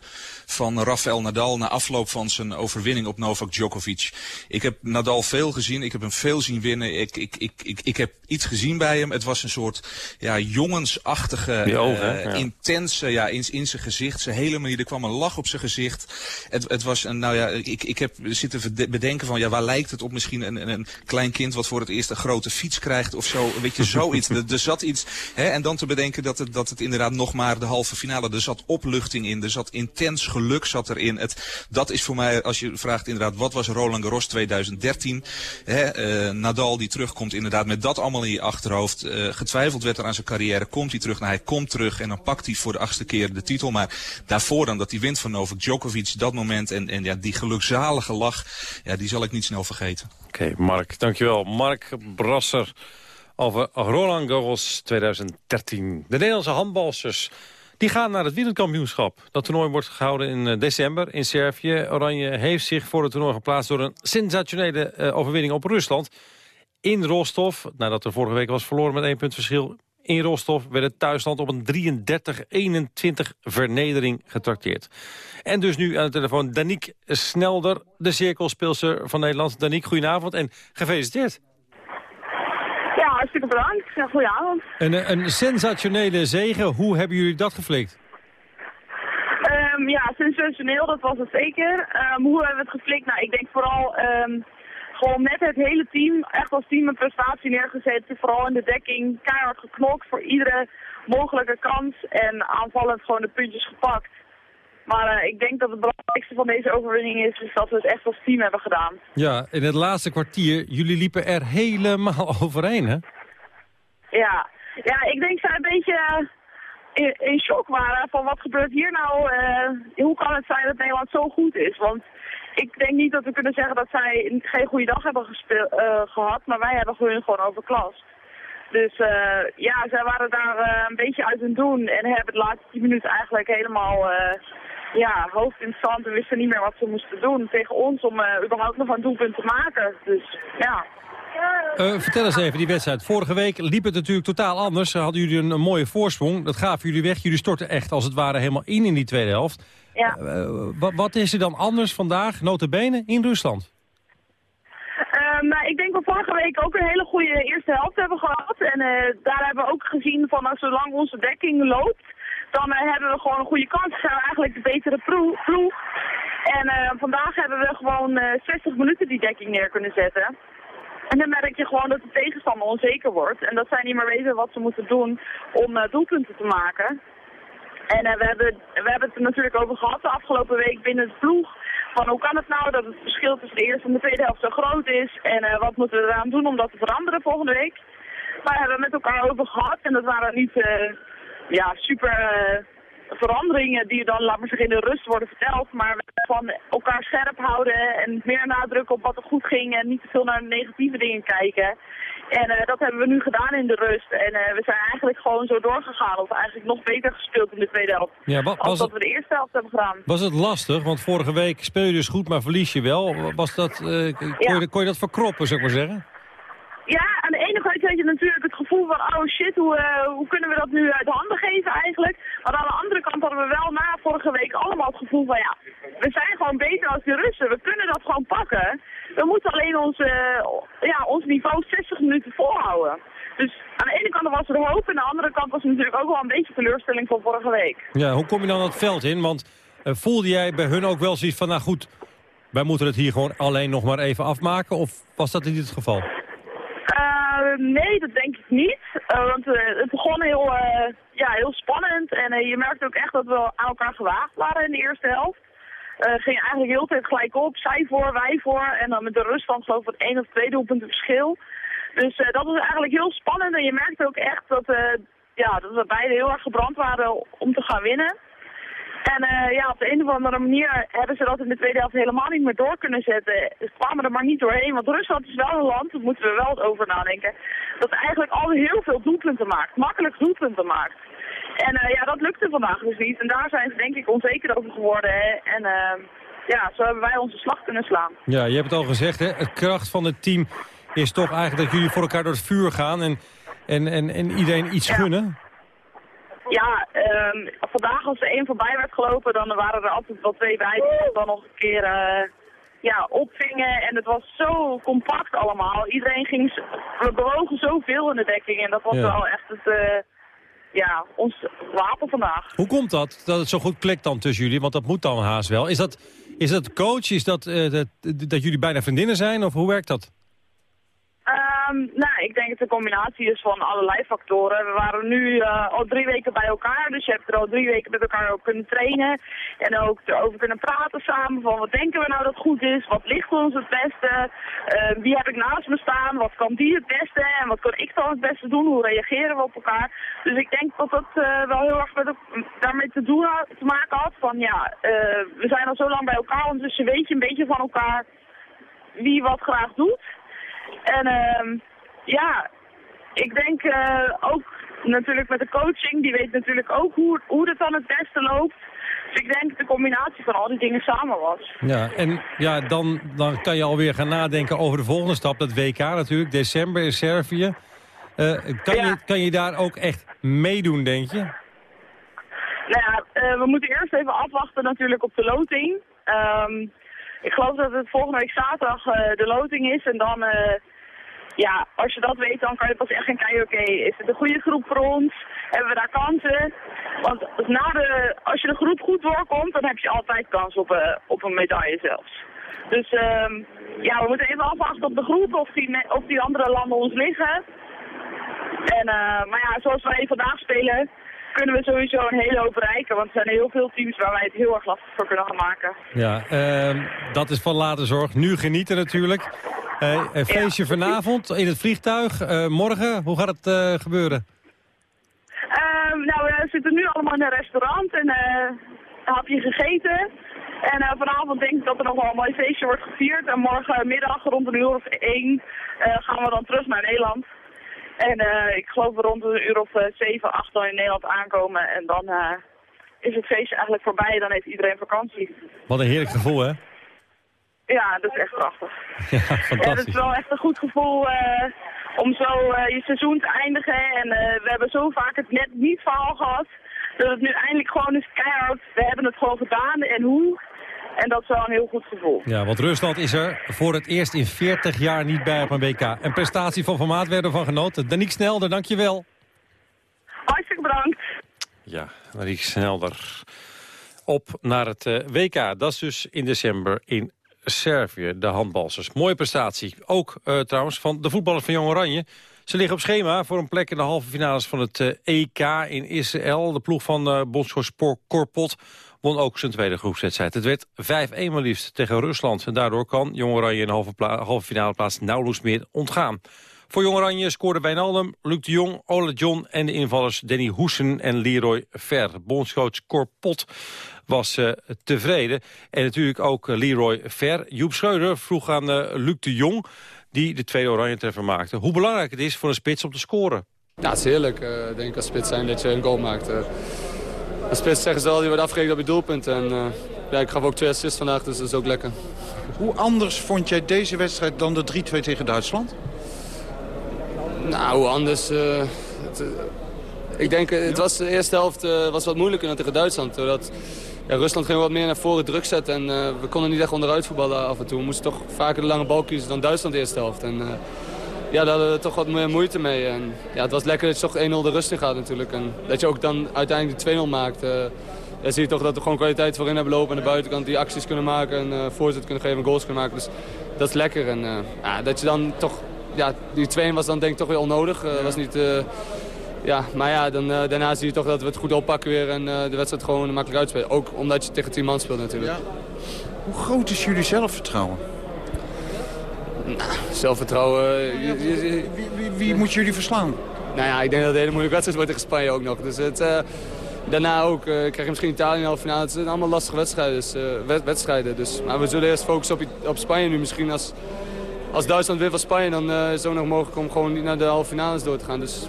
van Rafael Nadal na afloop van zijn overwinning op Novak Djokovic. Ik heb Nadal veel gezien, ik heb hem veel zien winnen. Ik, ik, ik, ik, ik heb iets gezien bij hem. Het was een soort ja, jongensachtige, ogen, uh, ja. intense, ja, in, in zijn gezicht. Zijn hele manier, er kwam een lach op zijn gezicht. Het, het was een, nou ja, ik, ik heb zitten bedenken van, ja, waar lijkt het op misschien een, een klein kind wat voor het eerst een grote fiets krijgt of zo. Weet je, zoiets. [LAUGHS] er, er zat iets, hè, en dan te bedenken dat het, dat het inderdaad nog maar de halve finale, er zat opluchting in, er zat intens geluk zat erin. Het, dat is voor mij, als je vraagt inderdaad, wat was Roland Garros 2013? Hè, uh, Nadal die terugkomt inderdaad met dat allemaal in je achterhoofd. Uh, getwijfeld werd er aan zijn carrière. Komt hij terug? Nou, hij komt terug en dan pakt hij voor de achtste keer de titel. Maar daarvoor dan dat hij wint van Novak Djokovic, dat moment en, en ja, die gelukzalige lach, ja, die zal ik niet snel vergeten. Oké, Mark, dankjewel. Mark Brasser over Roland Garros 2013. De Nederlandse handbalsters die gaan naar het wereldkampioenschap. Dat toernooi wordt gehouden in december in Servië. Oranje heeft zich voor het toernooi geplaatst door een sensationele uh, overwinning op Rusland. In Rostov, nadat er vorige week was verloren met één punt verschil... in Rostov werd het thuisland op een 33-21 vernedering getrakteerd. En dus nu aan de telefoon Daniek Snelder, de cirkelspeelster van Nederland. Daniek, goedenavond en gefeliciteerd. Ja, hartstikke bedankt. Goedenavond. Een, een sensationele zegen. Hoe hebben jullie dat geflikt? Um, ja, sensationeel, dat was het zeker. Um, hoe hebben we het geflikt? Nou, ik denk vooral um, gewoon met het hele team, echt als team een prestatie neergezet. Vooral in de dekking, keihard geknokt voor iedere mogelijke kans. En aanvallend gewoon de puntjes gepakt. Maar uh, ik denk dat het belangrijkste van deze overwinning is, is dat we het echt als team hebben gedaan. Ja, in het laatste kwartier, jullie liepen er helemaal [LAUGHS] overheen, hè? Ja, ja ik denk dat zij een beetje uh, in, in, shock waren van wat gebeurt hier nou, uh, hoe kan het zijn dat Nederland zo goed is? Want ik denk niet dat we kunnen zeggen dat zij geen goede dag hebben gehad, maar wij hebben hun gewoon overklast. Dus uh, ja, zij waren daar uh, een beetje uit hun doen en hebben de laatste 10 minuten eigenlijk helemaal uh, ja, hoofd in stand en wisten niet meer wat ze moesten doen tegen ons om überhaupt nog een doelpunt te maken. Dus ja. Vertel eens even die wedstrijd. Vorige week liep het natuurlijk totaal anders. Hadden jullie een, een mooie voorsprong. Dat gaven jullie weg. Jullie stortten echt als het ware helemaal in in die tweede helft. Ja. wat, wat is er dan anders vandaag, notabene, in Rusland? Ik denk dat we vorige week ook een hele goede eerste helft hebben gehad. En uh, daar hebben we ook gezien van als zolang onze dekking loopt, dan uh, hebben we gewoon een goede kans. zijn we eigenlijk de betere ploeg. En uh, vandaag hebben we gewoon 60 minuten die dekking neer kunnen zetten. En dan merk je gewoon dat de tegenstander onzeker wordt. En dat zij niet meer weten wat ze moeten doen om doelpunten te maken. En we, hebben, we hebben het er natuurlijk over gehad de afgelopen week binnen de ploeg. Van hoe kan het nou dat het verschil tussen de eerste en de tweede helft zo groot is? En uh, wat moeten we eraan doen om dat te veranderen volgende week? Daar hebben we met elkaar over gehad. En dat waren niet ja, super veranderingen die dan, laat maar zeggen, in de rust worden verteld. Maar van elkaar scherp houden en meer nadruk op wat er goed ging. En niet te veel naar negatieve dingen kijken. En uh, dat hebben we nu gedaan in de rust. En uh, we zijn eigenlijk gewoon zo doorgegaan. Of eigenlijk nog beter gespeeld in de tweede helft. Ja, wat, als dat we de eerste helft hebben gedaan. Was het lastig? Want vorige week speel je dus goed, maar verlies je wel. Was dat, uh, kon, ja. je, kon je dat verkroppen, zou ik maar zeggen? Ja, aan de ene kant had je natuurlijk het gevoel van, oh shit, hoe, uh, hoe kunnen we dat nu uit de handen geven eigenlijk? Maar aan de andere kant hadden we wel na vorige week allemaal het gevoel van, ja, we zijn gewoon beter als de Russen. We kunnen dat gewoon pakken. We moeten alleen ons, uh, ja, ons niveau 60 minuten volhouden. Dus aan de ene kant was er hoop en aan de andere kant was het natuurlijk ook wel een beetje teleurstelling van vorige week. Ja, hoe kom je dan het veld in? Want uh, voelde jij bij hun ook wel zoiets van, nou goed, wij moeten het hier gewoon alleen nog maar even afmaken? Of was dat niet het geval? Uh, nee, dat denk ik niet. Uh, want uh, het begon heel, ja, heel spannend. En je merkte ook echt dat we aan elkaar gewaagd waren in de eerste helft. ging eigenlijk heel tijd gelijk op. Zij voor, wij voor. En dan met de ruststand geloof ik één of twee doelpunten verschil. Dus dat was eigenlijk heel spannend. En je merkte ook echt dat, ja, dat we beide heel erg gebrand waren om te gaan winnen. En uh, ja, op de een of andere manier hebben ze dat in de tweede helft helemaal niet meer door kunnen zetten. Ze kwamen er maar niet doorheen, want Rusland is wel een land, daar moeten we wel over nadenken, dat eigenlijk al heel veel doelpunten maakt, makkelijk doelpunten maakt. En uh, ja, dat lukte vandaag dus niet. En daar zijn ze denk ik onzeker over geworden. Hè. En uh, ja, zo hebben wij onze slag kunnen slaan. Ja, je hebt het al gezegd, hè? het kracht van het team is toch eigenlijk dat jullie voor elkaar door het vuur gaan... en, en, en, en iedereen iets gunnen? Ja, ehm, vandaag als er één voorbij werd gelopen, dan waren er altijd wel twee bij die dan nog een keer eh, ja, opvingen. En het was zo compact allemaal. Iedereen ging, we bewogen zoveel in de dekking en dat was Ja. wel echt het, eh, ja, ons wapen vandaag. Hoe komt dat, dat het zo goed klikt dan tussen jullie? Want dat moet dan haast wel. Is dat, is dat coach? Is dat, eh, dat, dat jullie bijna vriendinnen zijn? Of hoe werkt dat? Ehm, nou, ik denk dat het een combinatie is van allerlei factoren. We waren nu eh, al drie weken bij elkaar, dus je hebt er al drie weken met elkaar ook kunnen trainen. En ook erover kunnen praten samen van wat denken we nou dat goed is, wat ligt ons het beste, Eh, wie heb ik naast me staan, wat kan die het beste en wat kan ik dan het beste doen, hoe reageren we op elkaar. Dus ik denk dat dat eh, wel heel erg met, daarmee te, doen te maken had van ja, eh, we zijn al zo lang bij elkaar, ondertussen weet je een beetje van elkaar wie wat graag doet. En ehm, ja, ik denk eh, ook natuurlijk met de coaching, die weet natuurlijk ook hoe, hoe het dan het beste loopt. Dus ik denk dat de combinatie van al die dingen samen was. Ja, en ja, dan, dan kan je alweer gaan nadenken over de volgende stap. Dat WK natuurlijk, december in Servië. Eh, kan, je, kan je daar ook echt meedoen, denk je? Nou ja, eh, we moeten eerst even afwachten natuurlijk op de loting. Ehm, ik geloof dat het volgende week zaterdag eh, de loting is. En dan, eh, ja, als je dat weet, dan kan je pas echt gaan kijken, oké, is het een goede groep voor ons? Hebben we daar kansen? Want na de, als je de groep goed doorkomt, dan heb je altijd kans op, eh, op een medaille zelfs. Dus ehm, ja, we moeten even afwachten op de groep of die, of die andere landen ons liggen. En, eh, maar ja, zoals wij vandaag spelen, kunnen we sowieso een hele hoop bereiken. Want er zijn heel veel teams waar wij het heel erg lastig voor kunnen gaan maken. Ja, ehm, dat is van later zorg. Nu genieten natuurlijk. Eh, een feestje vanavond in het vliegtuig. Eh, morgen, hoe gaat het eh, gebeuren? Ehm, nou, we zitten nu allemaal in een restaurant en eh, een hapje gegeten. En vanavond denk ik dat er nog wel een mooi feestje wordt gevierd. En morgenmiddag rond een uur of één gaan we dan terug naar Nederland. En eh, ik geloof we rond een uur of eh, zeven, acht dan in Nederland aankomen. En dan eh, is het feestje eigenlijk voorbij. Dan heeft iedereen vakantie. Wat een heerlijk gevoel, hè? Ja, dat is echt prachtig. [LAUGHS] Ja, Ja, dat is fantastisch. wel echt een goed gevoel om zo je seizoen te eindigen. En we hebben zo vaak het net niet verhaal gehad. Dat het nu eindelijk gewoon is keihard. We hebben het gewoon gedaan en hoe. En dat is wel een heel goed gevoel. Ja, want Rusland is er voor het eerst in 40 jaar niet bij op een WK. Een prestatie van formaat werden van genoten. Danique Snelder, dankjewel. Hartstikke bedankt. Ja, Riek Snelder. Op naar het eh, WK. Dat is dus in december in Servië, de handbalsters. Mooie prestatie. Ook eh, trouwens van de voetballers van Jong Oranje. Ze liggen op schema voor een plek in de halve finales van het eh, EK in Israël. De ploeg van uh, bondscoach Korpot won ook zijn tweede groepswedstrijd. Het werd 5-1 maar liefst tegen Rusland. En daardoor kan Jong Oranje in de halve, halve finale plaats nauwelijks meer ontgaan. Voor Jong Oranje scoorden Wijnaldum, Luc de Jong, Ole John en de invallers Danny Hoesen en Leroy Ver. Bondscoach Korpot was uh, tevreden. En natuurlijk ook uh, Leroy Ver. Joep Schreuder vroeg aan uh, Luc de Jong, die de tweede oranje treffer maakte. Hoe belangrijk het is voor een spits om te scoren. Ja, het is heerlijk. Uh, denk als spits zijn dat je een goal maakt. Als spits zeggen ze je wordt afgerekend op je doelpunt. En uh, ja, ik gaf ook twee assists vandaag, dus dat is ook lekker. Hoe anders vond jij deze wedstrijd dan de 3-2 tegen Duitsland? Nou, hoe anders... Het, ik denk, het was de eerste helft was wat moeilijker dan tegen Duitsland. Doordat, ja, Rusland ging wat meer naar voren druk zetten en we konden niet echt onderuit voetballen af en toe. We moesten toch vaker de lange bal kiezen dan Duitsland de eerste helft. En, ja, daar hadden we toch wat meer moeite mee. En, ja, het was lekker dat je toch 1-0 de rust in gaat natuurlijk. En dat je ook dan uiteindelijk de 2-0 maakt. Uh, dan zie je toch dat we gewoon kwaliteit voorin hebben lopen aan de buitenkant. Die acties kunnen maken en uh, voorzet kunnen geven en goals kunnen maken. Dus dat is lekker. En ja, dat je dan toch... Ja, die 2 was dan denk ik toch weer onnodig. Ja. was niet... Ja, maar ja, dan, daarna zie je toch dat we het goed oppakken weer en de wedstrijd gewoon makkelijk uitspelen. Ook omdat je tegen 10 man speelt natuurlijk. Ja. Hoe groot is jullie zelfvertrouwen? Nou, zelfvertrouwen... Ja, wie, wie, moet jullie verslaan? Nou ja, ik denk dat het een hele moeilijke wedstrijd wordt tegen Spanje ook nog. Dus het, uh, daarna ook krijg je misschien Italië in de halve finale. Het zijn allemaal lastige wedstrijden. Dus, wedstrijden dus. Maar we zullen eerst focussen op, op Spanje nu misschien. Als, als Duitsland weer van Spanje, dan is het ook nog mogelijk om gewoon niet naar de halve finales door te gaan. Dus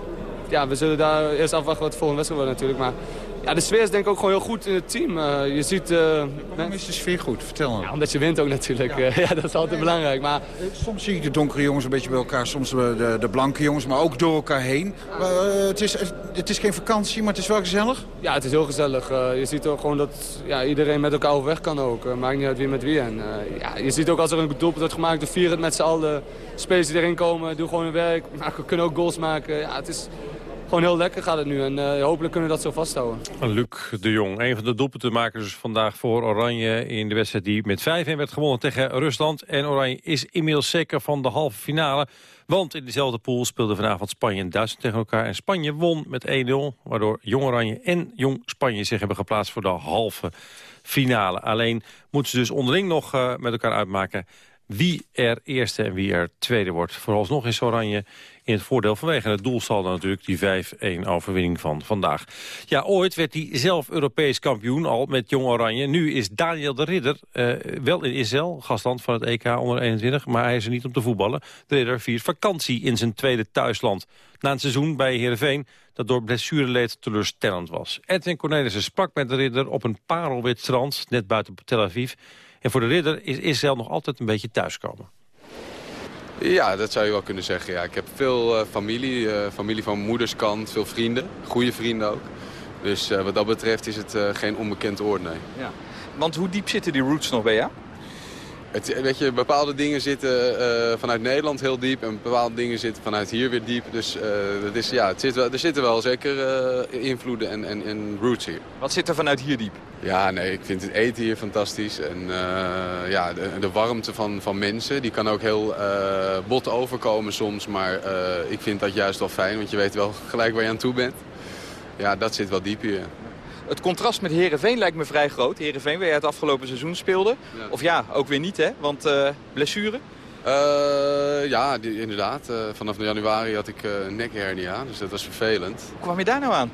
ja, we zullen daar eerst afwachten wat de volgende wedstrijd wordt natuurlijk. Maar Ja, de sfeer is denk ik ook gewoon heel goed in het team. Uh, je ziet... Uh, Waarom is de sfeer goed? Vertel nou. Ja, omdat je wint ook natuurlijk. Ja, [LAUGHS] ja dat is altijd belangrijk. Maar... Soms zie ik de donkere jongens een beetje bij elkaar. Soms de, de blanke jongens, maar ook door elkaar heen. Uh, het, is, het is geen vakantie, maar het is wel gezellig? Ja, het is heel gezellig. je ziet ook gewoon dat ja, iedereen met elkaar overweg kan ook. maakt niet uit wie met wie. En, ja, je ziet ook als er een doelpunt wordt gemaakt, dan vieren het met z'n allen. Spelers die erin komen, doen gewoon hun werk. [LAUGHS] Maken, kunnen ook goals maken. Ja, het is gewoon heel lekker gaat het nu. En uh, hopelijk kunnen we dat zo vasthouden. Luc de Jong, een van de doelpuntenmakers vandaag voor Oranje... in de wedstrijd die met 5-1 werd gewonnen tegen Rusland. En Oranje is inmiddels zeker van de halve finale. Want in dezelfde pool speelden vanavond Spanje en Duitsland tegen elkaar. En Spanje won met 1-0, waardoor Jong Oranje en Jong Spanje zich hebben geplaatst voor de halve finale. Alleen moeten ze dus onderling nog uh, met elkaar uitmaken wie er eerste en wie er tweede wordt. Vooralsnog is Oranje in het voordeel vanwege het doelsaldo natuurlijk... die 5-1 overwinning van vandaag. Ja, ooit werd hij zelf Europees kampioen al met Jong Oranje. Nu is Daniel de Ridder uh, wel in Israël, gastland van het EK onder 21... maar hij is er niet om te voetballen. De Ridder viert vakantie in zijn tweede thuisland. Na een seizoen bij Heerenveen dat door blessureleed teleurstellend was. Edwin Cornelissen sprak met de Ridder op een parelwit strand... net buiten Tel Aviv... En voor de ridder is Israël nog altijd een beetje thuiskomen. Ja, dat zou je wel kunnen zeggen. Ja. Ik heb veel uh, familie, uh, familie van moederskant, veel vrienden. Goede vrienden ook. Dus uh, wat dat betreft is het geen onbekend oord, nee. Ja. Want hoe diep zitten die roots nog bij jou? Het, weet je, bepaalde dingen zitten uh, vanuit Nederland heel diep en bepaalde dingen zitten vanuit hier weer diep. Dus uh, dat is, ja, het zit wel, er zitten wel zeker uh, invloeden en, en, en, roots hier. Wat zit er vanuit hier diep? Ja, nee, ik vind het eten hier fantastisch. En ja, de, de, warmte van, van mensen, die kan ook heel bot overkomen soms. Maar ik vind dat juist wel fijn, want je weet wel gelijk waar je aan toe bent. Ja, dat zit wel diep hier. Het contrast met Herenveen lijkt me vrij groot. Herenveen, waar jij het afgelopen seizoen speelde. Of ja, ook weer niet, hè? Want uh, blessure? Uh, ja, die, inderdaad. Uh, vanaf januari had ik een nekhernia, dus dat was vervelend. Hoe kwam je daar nou aan?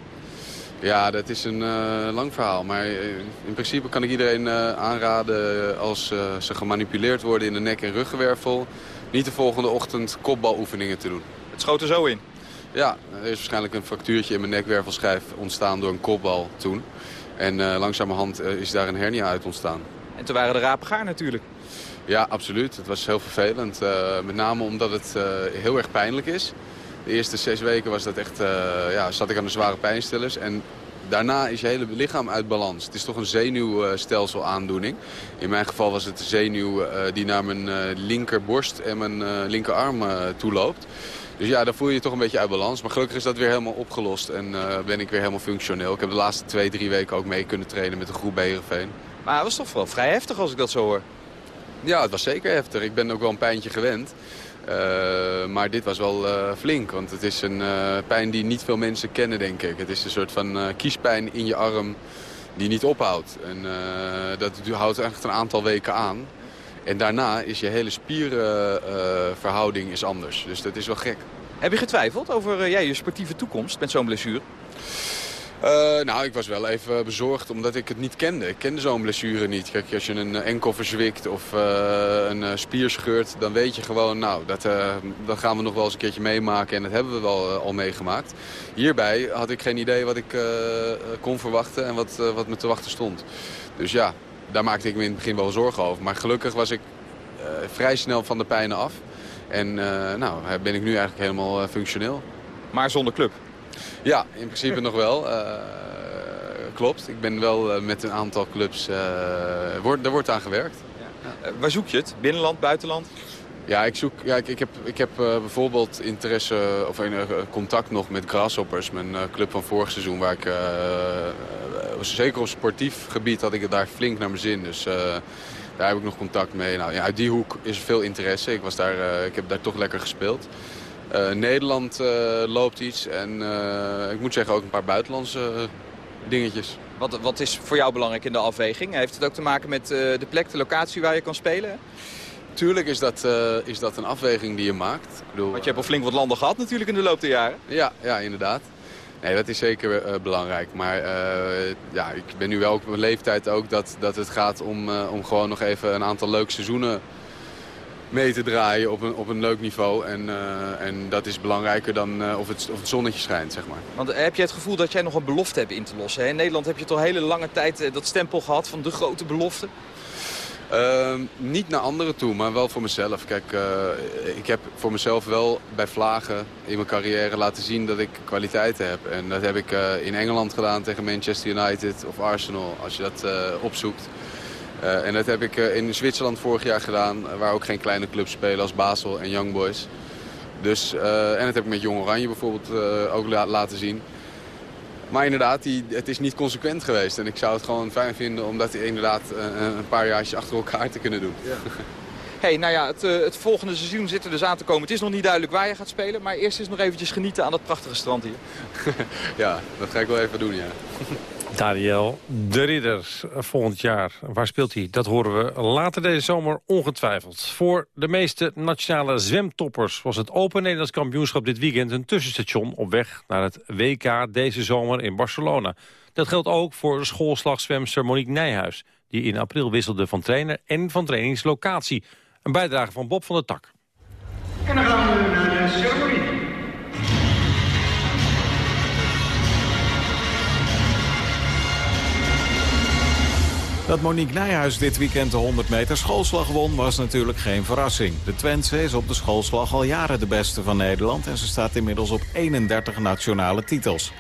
Ja, dat is een lang verhaal. Maar in principe kan ik iedereen aanraden als ze gemanipuleerd worden in de nek- en ruggenwervel... niet de volgende ochtend kopbaloefeningen te doen. Het schoot er zo in? Ja, er is waarschijnlijk een fractuurtje in mijn nekwervelschijf ontstaan door een kopbal toen. En uh, langzamerhand uh, is daar een hernia uit ontstaan. En toen waren de rapen gaar natuurlijk. Ja, absoluut. Het was heel vervelend. Uh, met name omdat het heel erg pijnlijk is. De eerste zes weken was dat echt, ja, zat ik aan de zware pijnstillers. En daarna is je hele lichaam uit balans. Het is toch een zenuwstelsel aandoening. In mijn geval was het de zenuw die naar mijn linkerborst en mijn linkerarm toeloopt. Dus ja, dan voel je je toch een beetje uit balans. Maar gelukkig is dat weer helemaal opgelost en uh, ben ik weer helemaal functioneel. Ik heb de laatste twee, drie weken ook mee kunnen trainen met de groep Berenveen. Maar het was toch wel vrij heftig als ik dat zo hoor. Ja, het was zeker heftig. Ik ben ook wel een pijntje gewend. Uh, maar dit was wel uh, flink, want het is een pijn die niet veel mensen kennen, denk ik. Het is een soort van kiespijn in je arm die niet ophoudt. En dat houdt echt een aantal weken aan. En daarna is je hele spierverhouding is anders. Dus dat is wel gek. Heb je getwijfeld over ja, je sportieve toekomst met zo'n blessure? Uh, nou, ik was wel even bezorgd omdat ik het niet kende. Ik kende zo'n blessure niet. Kijk, als je een enkel verzwikt of uh, een spier scheurt, dan weet je gewoon, nou, dat, dat gaan we nog wel eens een keertje meemaken en dat hebben we wel al meegemaakt. Hierbij had ik geen idee wat ik kon verwachten en wat, wat me te wachten stond. Dus ja, daar maakte ik me in het begin wel zorgen over. Maar gelukkig was ik uh, vrij snel van de pijnen af. En uh, nou, ben ik nu eigenlijk helemaal uh, functioneel. Maar zonder club? Ja, in principe nog wel. klopt. Ik ben wel met een aantal clubs... Wordt, er wordt aan gewerkt. Ja. waar zoek je het? Binnenland, buitenland? Ja, ik, zoek, ja, ik, ik heb, ik heb uh, bijvoorbeeld interesse of uh, contact nog met Grasshoppers, mijn uh, club van vorig seizoen, waar ik zeker op sportief gebied had ik het daar flink naar mijn zin. Dus daar heb ik nog contact mee. Nou, ja, uit die hoek is er veel interesse. Ik, was daar, ik heb daar toch lekker gespeeld. Nederland loopt iets en ik moet zeggen ook een paar buitenlandse dingetjes. Wat, wat is voor jou belangrijk in de afweging? Heeft het ook te maken met de plek, de locatie waar je kan spelen? Tuurlijk is dat, uh, is dat een afweging die je maakt. Ik bedoel, Want je hebt al flink wat landen gehad natuurlijk in de loop der jaren. Ja, ja inderdaad. Nee, dat is zeker uh, belangrijk. Maar uh, ja, ik ben nu wel op mijn leeftijd ook dat, dat het gaat om, om gewoon nog even een aantal leuke seizoenen mee te draaien op een, op een leuk niveau. En, eh, en dat is belangrijker dan eh, of, het, of het zonnetje schijnt, zeg maar. Want heb je het gevoel dat jij nog een belofte hebt in te lossen? Hè? In Nederland heb je toch hele lange tijd eh, dat stempel gehad van de grote belofte? Ehm, niet naar anderen toe, maar wel voor mezelf. Kijk, ik heb voor mezelf wel bij vlagen in mijn carrière laten zien dat ik kwaliteiten heb. En dat heb ik in Engeland gedaan tegen Manchester United of Arsenal, als je dat opzoekt. Uh, en dat heb ik in Zwitserland vorig jaar gedaan, waar ook geen kleine clubs spelen als Basel en Young Boys. Dus, en dat heb ik met Jong Oranje bijvoorbeeld ook la laten zien. Maar inderdaad, die, het is niet consequent geweest. En ik zou het gewoon fijn vinden om dat inderdaad een paar jaartjes achter elkaar te kunnen doen. Hey, nou ja, het, het, volgende seizoen zit er dus aan te komen. Het is nog niet duidelijk waar je gaat spelen. Maar eerst eens nog eventjes genieten aan dat prachtige strand hier. [LAUGHS] ja, dat ga ik wel even doen, ja. Daniel de Ridder, volgend jaar. Waar speelt hij? Dat horen we later deze zomer ongetwijfeld. Voor de meeste nationale zwemtoppers was het Open Nederlands kampioenschap dit weekend een tussenstation op weg naar het WK deze zomer in Barcelona. Dat geldt ook voor schoolslagzwemster Monique Nijhuis, die in april wisselde van trainer en van trainingslocatie. Een bijdrage van Bob van der Tak. En dan gaan we naar de ceremonie. Dat Monique Nijhuis dit weekend de 100 meter schoolslag won was natuurlijk geen verrassing. De Twentse is op de schoolslag al jaren de beste van Nederland... en ze staat inmiddels op 31 nationale titels.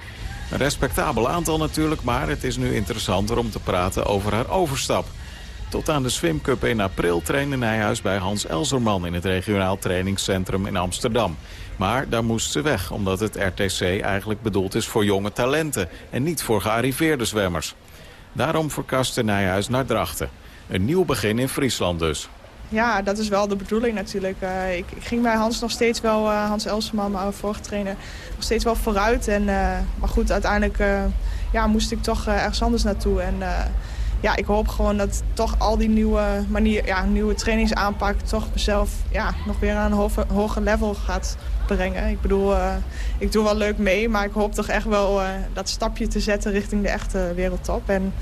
Een respectabel aantal natuurlijk, maar het is nu interessanter om te praten over haar overstap. Tot aan de Swim Cup in april trainde Nijhuis bij Hans Elzerman... in het regionaal trainingscentrum in Amsterdam. Maar daar moest ze weg, omdat het RTC eigenlijk bedoeld is voor jonge talenten... en niet voor gearriveerde zwemmers. Daarom verkaste Nijhuis naar Drachten. Een nieuw begin in Friesland dus. Ja, dat is wel de bedoeling natuurlijk. Uh, ik, ik, ging bij Hans nog steeds wel, uh, Hans Elseman, mijn vorige trainer, nog steeds wel vooruit. En, uh, maar goed, uiteindelijk ja, moest ik toch ergens anders naartoe. En ja, ik hoop gewoon dat toch al die nieuwe manier, ja, nieuwe trainingsaanpak toch mezelf ja, nog weer aan een hoger, level gaat brengen. Ik bedoel, uh, ik doe wel leuk mee, maar ik hoop toch echt wel uh, dat stapje te zetten richting de echte wereldtop. En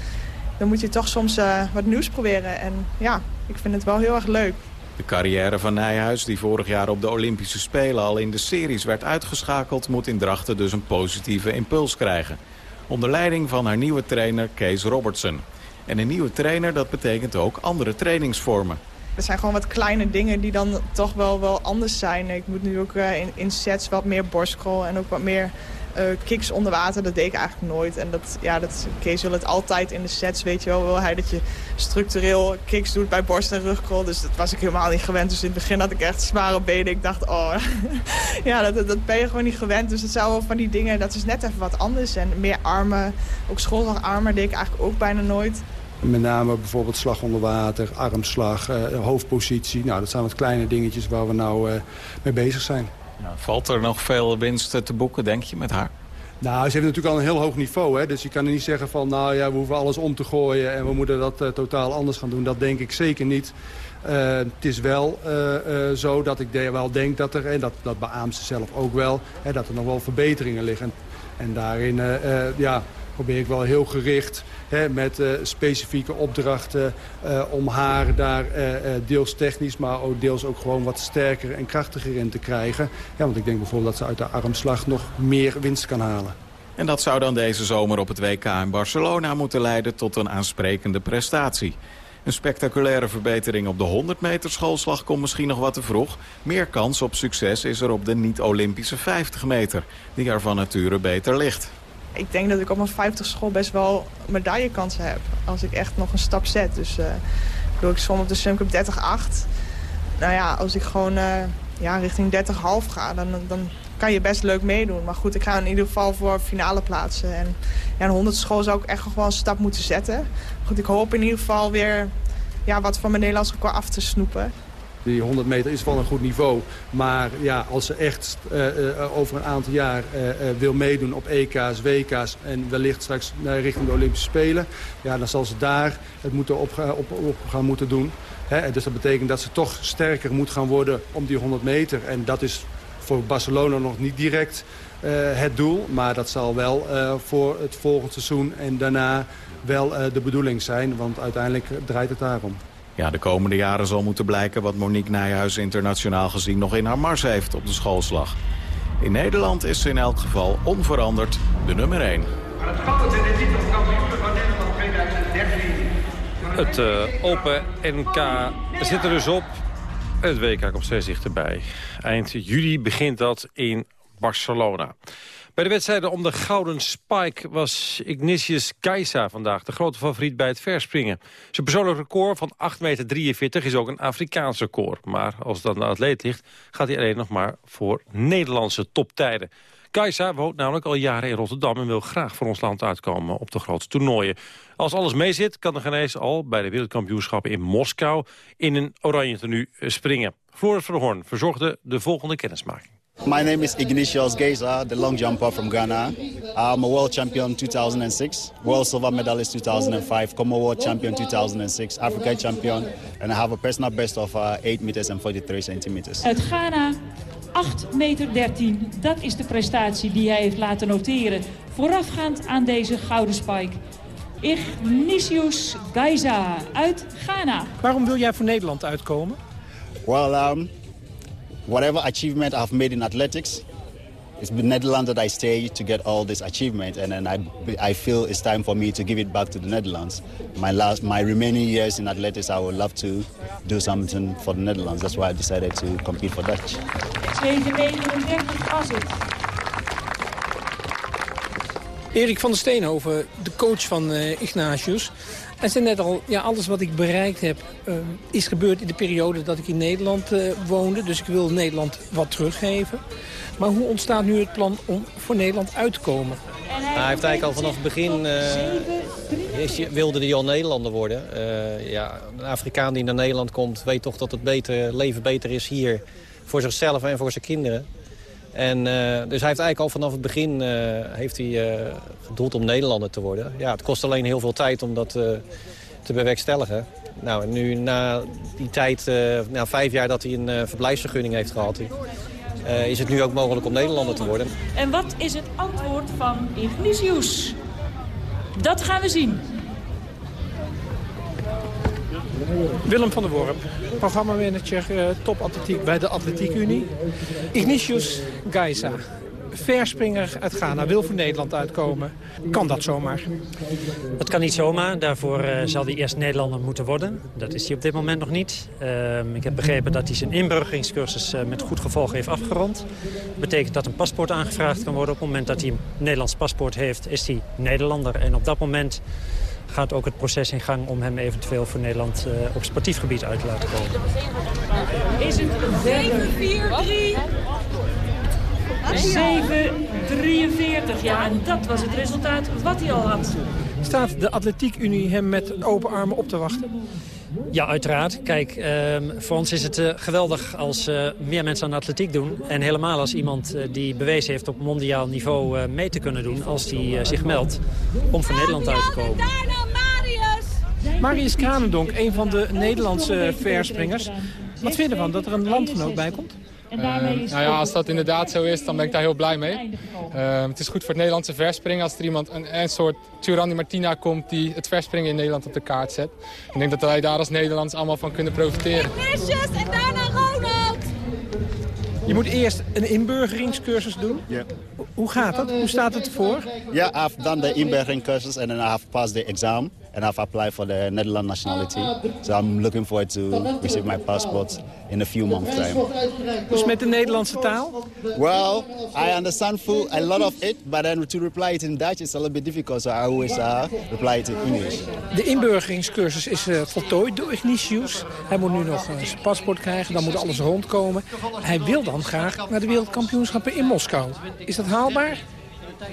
dan moet je toch soms uh, wat nieuws proberen. En ja, ik vind het wel heel erg leuk. De carrière van Nijhuis, die vorig jaar op de Olympische Spelen al in de series werd uitgeschakeld, moet in Drachten dus een positieve impuls krijgen. Onder leiding van haar nieuwe trainer Kees Robertson. En een nieuwe trainer, dat betekent ook andere trainingsvormen. Er zijn gewoon wat kleine dingen die dan toch wel, wel anders zijn. Ik moet nu ook uh, in, in, sets wat meer borstcrawl en ook wat meer uh, kicks onder water. Dat deed ik eigenlijk nooit. En dat, ja, dat, Kees wil het altijd in de sets, weet je wel. Wil hij dat je structureel kicks doet bij borst- en rugcrawl. Dus dat was ik helemaal niet gewend. Dus in het begin had ik echt zware benen. Ik dacht, oh, [LAUGHS] ja, dat, dat ben je gewoon niet gewend. Dus dat zou wel van die dingen, dat is net even wat anders. En meer armen, ook schoolslagarmen deed ik eigenlijk ook bijna nooit. Met name bijvoorbeeld slag onder water, armslag, uh, hoofdpositie. Nou, dat zijn wat kleine dingetjes waar we nou uh, mee bezig zijn. valt er nog veel winst te boeken, denk je, met haar? Nou, ze heeft natuurlijk al een heel hoog niveau. Hè? Dus je kan er niet zeggen van, nou ja, we hoeven alles om te gooien... en we moeten dat uh, totaal anders gaan doen. Dat denk ik zeker niet. het is wel zo dat ik de, wel denk dat er, en dat, dat beaamt ze zelf ook wel... Hè, dat er nog wel verbeteringen liggen. En daarin, ja, probeer ik wel heel gericht met uh, specifieke opdrachten uh, om haar daar uh, deels technisch, maar ook deels ook gewoon wat sterker en krachtiger in te krijgen. Ja, want ik denk bijvoorbeeld dat ze uit de armslag nog meer winst kan halen. En dat zou dan deze zomer op het WK in Barcelona moeten leiden tot een aansprekende prestatie. Een spectaculaire verbetering op de 100 meter schoolslag komt misschien nog wat te vroeg. Meer kans op succes is er op de niet-Olympische 50 meter, die er van nature beter ligt ik denk dat ik op mijn 50 school best wel medaillekansen heb. Als ik echt nog een stap zet. Dus uh, ik zwom op de Swim Cup 30-8. Nou ja, als ik gewoon uh, ja, richting 30,5 ga, dan, dan kan je best leuk meedoen. Maar goed, ik ga in ieder geval voor finale plaatsen. En ja, een 100 school zou ik echt nog wel een stap moeten zetten. Goed, ik hoop in ieder geval weer ja, wat van mijn Nederlands record af te snoepen. Die 100 meter is wel een goed niveau. Maar ja, als ze echt uh, uh, over een aantal jaar uh, wil meedoen op EK's, WK's... en wellicht straks richting de Olympische Spelen... Ja, dan zal ze daar het moeten op, op, gaan moeten doen. Hè? Dus dat betekent dat ze toch sterker moet gaan worden om die 100 meter. En dat is voor Barcelona nog niet direct het doel. Maar dat zal wel voor het volgende seizoen en daarna wel de bedoeling zijn. Want uiteindelijk draait het daarom. Ja, de komende jaren zal moeten blijken wat Monique Nijhuis internationaal gezien nog in haar mars heeft op de schoolslag. In Nederland is ze in elk geval onveranderd de nummer 1. Het goud in de titelkampioen van Nederland 2013. Het uh, Open NK zit er dus op. Het WK komt steeds dichterbij. Eind juli begint dat in Barcelona. Bij de wedstrijden om de Gouden Spike was Ignatius Kajsa vandaag de grote favoriet bij het verspringen. Zijn persoonlijk record van 8,43 meter is ook een Afrikaans record. Maar als het aan de atleet ligt, gaat hij alleen nog maar voor Nederlandse toptijden. Kajsa woont namelijk al jaren in Rotterdam en wil graag voor ons land uitkomen op de grote toernooien. Als alles meezit, kan de Genees al bij de wereldkampioenschappen in Moskou in een oranje tenue springen. Floris Verhoorn verzorgde de volgende kennismaking. My name is Ignatius Geza, the long jumper from Ghana. I'm a world champion 2006, world silver medalist 2005, Commonwealth champion 2006, African champion, and I have a personal best of uh, 8 meters and 43 centimeters. Uit Ghana 8 meter 13, dat is de prestatie die hij heeft laten noteren. Voorafgaand aan deze gouden spike. Ignatius Gaiza uit Ghana. Waarom wil jij voor Nederland uitkomen? Well, um, whatever achievement I've made in athletics, it's been Netherlands that I stay to get all this achievement, and then I, I feel it's time for me to give it back to the Netherlands. My last, my remaining years in athletics, I would love to do something for the Netherlands. That's why I decided to compete for Dutch. 739 was het. Erik van der Steenhoven, de coach van uh, Ignatius. En zei net al, ja, alles wat ik bereikt heb uh, is gebeurd in de periode dat ik in Nederland uh, woonde. Dus ik wil Nederland wat teruggeven. Maar hoe ontstaat nu het plan om voor Nederland uit te komen? Hij heeft eigenlijk al vanaf het begin uh, wilde hij al Nederlander worden. Ja, een Afrikaan die naar Nederland komt weet toch dat het beter, leven beter is hier. Voor zichzelf en voor zijn kinderen. En, uh, dus hij heeft eigenlijk al vanaf het begin heeft hij, gedoeld om Nederlander te worden. Ja, het kost alleen heel veel tijd om dat te bewerkstelligen. Nou, en nu na die tijd, na vijf jaar dat hij een verblijfsvergunning heeft gehad... Uh, is het nu ook mogelijk om Nederlander te worden. En wat is het antwoord van Ignatius? Dat gaan we zien. Willem van der Worp, programmamanager uh, topatletiek bij de Atletiek Unie. Ignatius Geisa, verspringer uit Ghana, wil voor Nederland uitkomen. Kan dat zomaar? Dat kan niet zomaar. Daarvoor uh, zal hij eerst Nederlander moeten worden. Dat is hij op dit moment nog niet. Uh, ik heb begrepen dat hij zijn inburgeringscursus uh, met goed gevolg heeft afgerond. Dat betekent dat een paspoort aangevraagd kan worden. Op het moment dat hij een Nederlands paspoort heeft, is hij Nederlander. En op dat moment gaat ook het proces in gang om hem eventueel voor Nederland op sportief gebied uit te laten komen. Is het 7,43. Ja, en dat was het resultaat wat hij al had. Staat de Atletiek Unie hem met open armen op te wachten? Ja, uiteraard. Kijk, uh, voor ons is het uh, geweldig als uh, meer mensen aan de atletiek doen. En helemaal als iemand uh, die bewezen heeft op mondiaal niveau mee te kunnen doen... als die zich meldt om voor Nederland uit te komen. Marius Kranendonk, een van de Nederlandse verspringers. Wat vind je ervan dat er een landgenoot bij komt? Uh, nou ja, als dat inderdaad zo is, dan ben ik daar heel blij mee. Uh, het is goed voor het Nederlandse verspringen als er iemand, een, een soort Turandi Martina komt die het verspringen in Nederland op de kaart zet. Ik denk dat wij daar als Nederlands allemaal van kunnen profiteren. Ignatius en daarna Ronald! Je moet eerst een inburgeringscursus doen. Ja. Hoe gaat dat? Hoe staat het ervoor? Ja, I've done the inburgeringscursus and then I have passed the exam. And I've applied for the Netherlands nationality. So I'm looking forward to receive my passport in a few months time. Dus met de Nederlandse taal? Well, I understand full, a lot of it, but then to reply it in Dutch is a little bit difficult. So I always uh, reply it in English. De inburgeringscursus is uh, voltooid door Ignatius. Hij moet nu nog uh, zijn paspoort krijgen, dan moet alles rondkomen. Hij wil dan graag naar de wereldkampioenschappen in Moskou. Is dat haalbaar?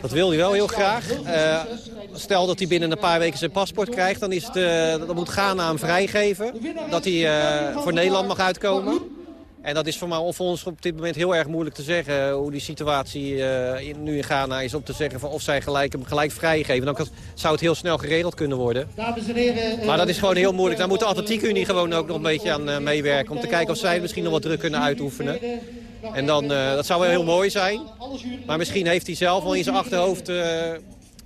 Dat wil hij wel heel graag. Uh, stel dat hij binnen een paar weken zijn paspoort krijgt... dan, is het, uh, dan moet Ghana hem vrijgeven. Dat hij uh, voor Nederland mag uitkomen. En dat is voor, mij, voor ons op dit moment heel erg moeilijk te zeggen... hoe die situatie in, nu in Ghana is om te zeggen van of zij gelijk, hem gelijk vrijgeven. Dan zou het heel snel geregeld kunnen worden. Maar dat is gewoon heel moeilijk. Daar moet de Atletiekunie gewoon ook nog een beetje aan meewerken... om te kijken of zij misschien nog wat druk kunnen uitoefenen. En dan, uh, dat zou wel heel mooi zijn. Maar misschien heeft hij zelf al in zijn achterhoofd uh,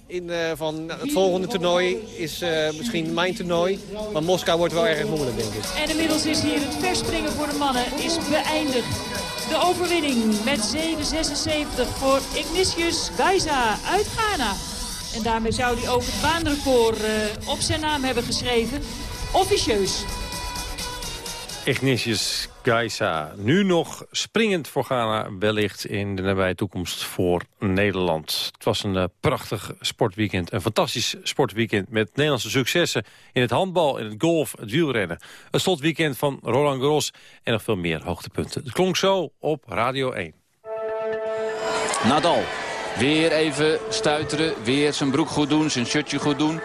in, uh, van het volgende toernooi is misschien mijn toernooi. Maar Moskou wordt wel erg moeilijk, denk ik. En inmiddels is hier het verspringen voor de mannen is beëindigd. De overwinning met 7,76 voor Ignatius Gaiza uit Ghana. En daarmee zou hij ook het baanrecord op zijn naam hebben geschreven. Officieus. Ignatius Gaisa. Nu nog springend voor Ghana, wellicht in de nabije toekomst voor Nederland. Het was een uh, prachtig sportweekend, een fantastisch sportweekend... met Nederlandse successen in het handbal, in het golf, het wielrennen. Een slotweekend van Roland Garros en nog veel meer hoogtepunten. Het klonk zo op Radio 1. Nadal, weer even stuiteren, weer zijn broek goed doen, zijn shirtje goed doen...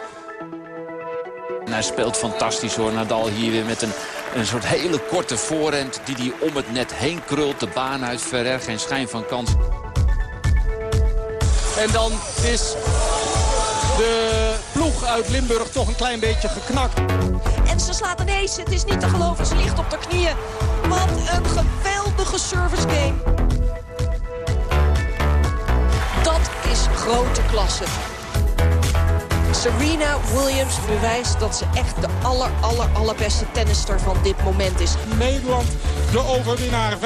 En hij speelt fantastisch hoor, Nadal hier weer met een, een soort hele korte voorhand... die hij om het net heen krult, de baan uit, Ferrer, geen schijn van kans. En dan is de ploeg uit Limburg toch een klein beetje geknakt. En ze slaat ineens, het is niet te geloven, ze ligt op de knieën. Wat een geweldige service game. Dat is grote klasse. Serena Williams bewijst dat ze echt de aller, aller, allerbeste tennister van dit moment is. Nederland de overwinnaar 25-18.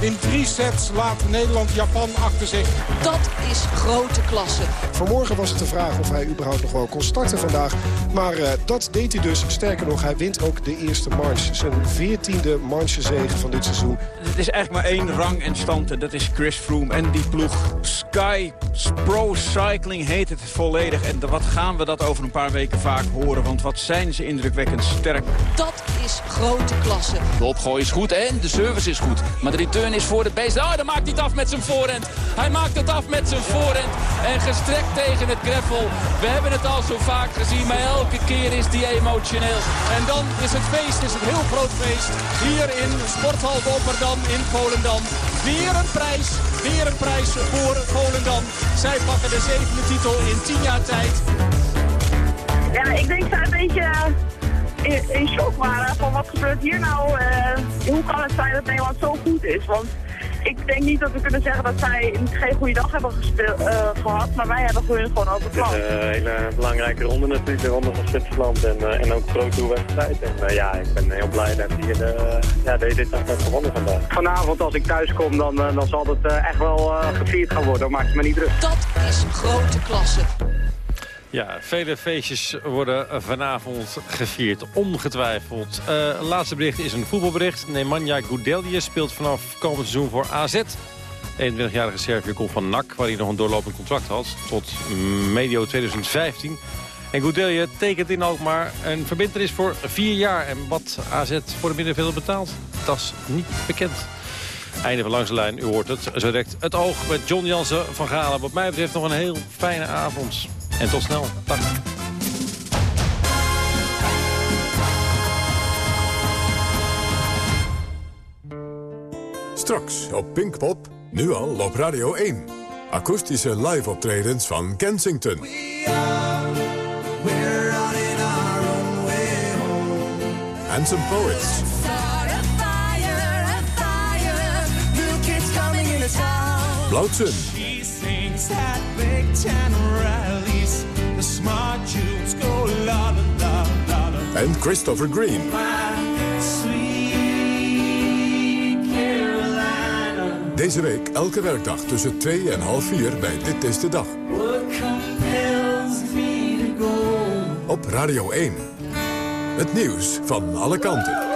In drie sets laat Nederland Japan achter zich. Dat is grote klasse. Vanmorgen was het de vraag of hij überhaupt nog wel kon starten vandaag. Maar uh, dat deed hij dus. Sterker nog, hij wint ook de eerste march. Zijn veertiende marchezege van dit seizoen. Het is eigenlijk maar één rang en stand. En dat is Chris Froome en die ploeg. Sky Pro Cycling heet het volledig. En wat gaan we dat over een paar weken vaak horen. Want wat zijn ze indrukwekkend sterk. Dat is grote klasse. De opgooi is goed en de service is goed. Maar de return is voor de beest. Oh, dan maakt hij het af met zijn voorhand. Hij maakt het af met zijn voorhand. En gestrekt tegen het greffel. We hebben het al zo vaak gezien. Maar elke keer is die emotioneel. En dan is het feest, is het heel groot feest. Hier in Sporthal Rotterdam in Volendam. Weer een prijs. Weer een prijs voor Volendam. Zij pakken de zevende titel in tien jaar tijd. Ja, ik denk dat een beetje in, in shock waren van wat gebeurt hier nou. Uh, hoe kan het zijn dat Nederland zo goed is? Want ik denk niet dat we kunnen zeggen dat zij geen goede dag hebben gespeeld, uh, gehad, maar wij hebben hun gewoon overklast. Het is een hele belangrijke ronde natuurlijk, de ronde van Zwitserland en, uh, en ook een grote wedstrijd. En ja, ik ben heel blij dat hier de, ja, dit dit heeft gewonnen vandaag. Vanavond als ik thuis kom, dan, dan zal het echt wel gevierd gaan worden, maak je me niet druk. Dat is grote klasse. Ja, vele feestjes worden vanavond gevierd, ongetwijfeld. Uh, laatste bericht is een voetbalbericht. Nemanja Goudelje speelt vanaf komend seizoen voor AZ. 21-jarige Servië komt van NAC, waar hij nog een doorlopend contract had... tot medio 2015. En Goudelje tekent in Alkmaar een verbindenis voor vier jaar. En wat AZ voor de middenvelder betaalt, dat is niet bekend. Einde van Langs de Lijn, u hoort het. Zo direct het oog met John Jansen van Galen. Wat mij betreft nog een heel fijne avond. En tot snel. Dag. Straks op Pinkpop, nu al op Radio 1. Akoestische live optredens van Kensington. And some poets. En Christopher Green. Deze week elke werkdag tussen 2 en half 4 bij Dit is de Dag. Op Radio 1. Het nieuws van alle kanten.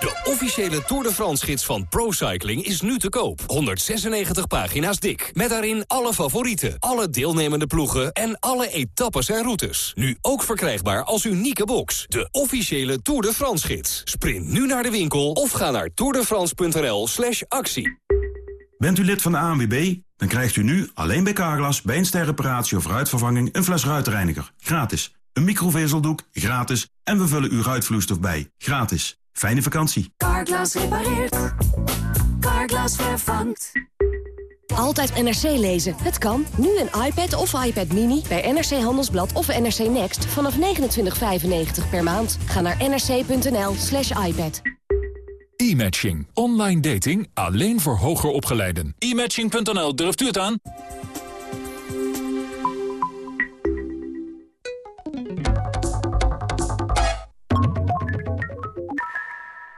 De officiële Tour de France-gids van ProCycling is nu te koop. 196 pagina's dik. Met daarin alle favorieten, alle deelnemende ploegen... en alle etappes en routes. Nu ook verkrijgbaar als unieke box. De officiële Tour de France-gids. Sprint nu naar de winkel of ga naar tourdefrance.nl slash actie. Bent u lid van de ANWB? Dan krijgt u nu alleen bij Carglass bij een sterreparatie of ruitvervanging... een fles ruitreiniger. Gratis. Een microvezeldoek. Gratis. En we vullen uw ruitvloeistof bij. Gratis. Fijne vakantie. Carglass repareert. Carglass vervangt. Altijd NRC lezen. Het kan. Nu een iPad of iPad Mini bij NRC Handelsblad of NRC Next vanaf 29,95 per maand. Ga naar nrc.nl slash iPad. E-matching. Online dating alleen voor hoger opgeleiden. E-matching.nl, durft u het aan?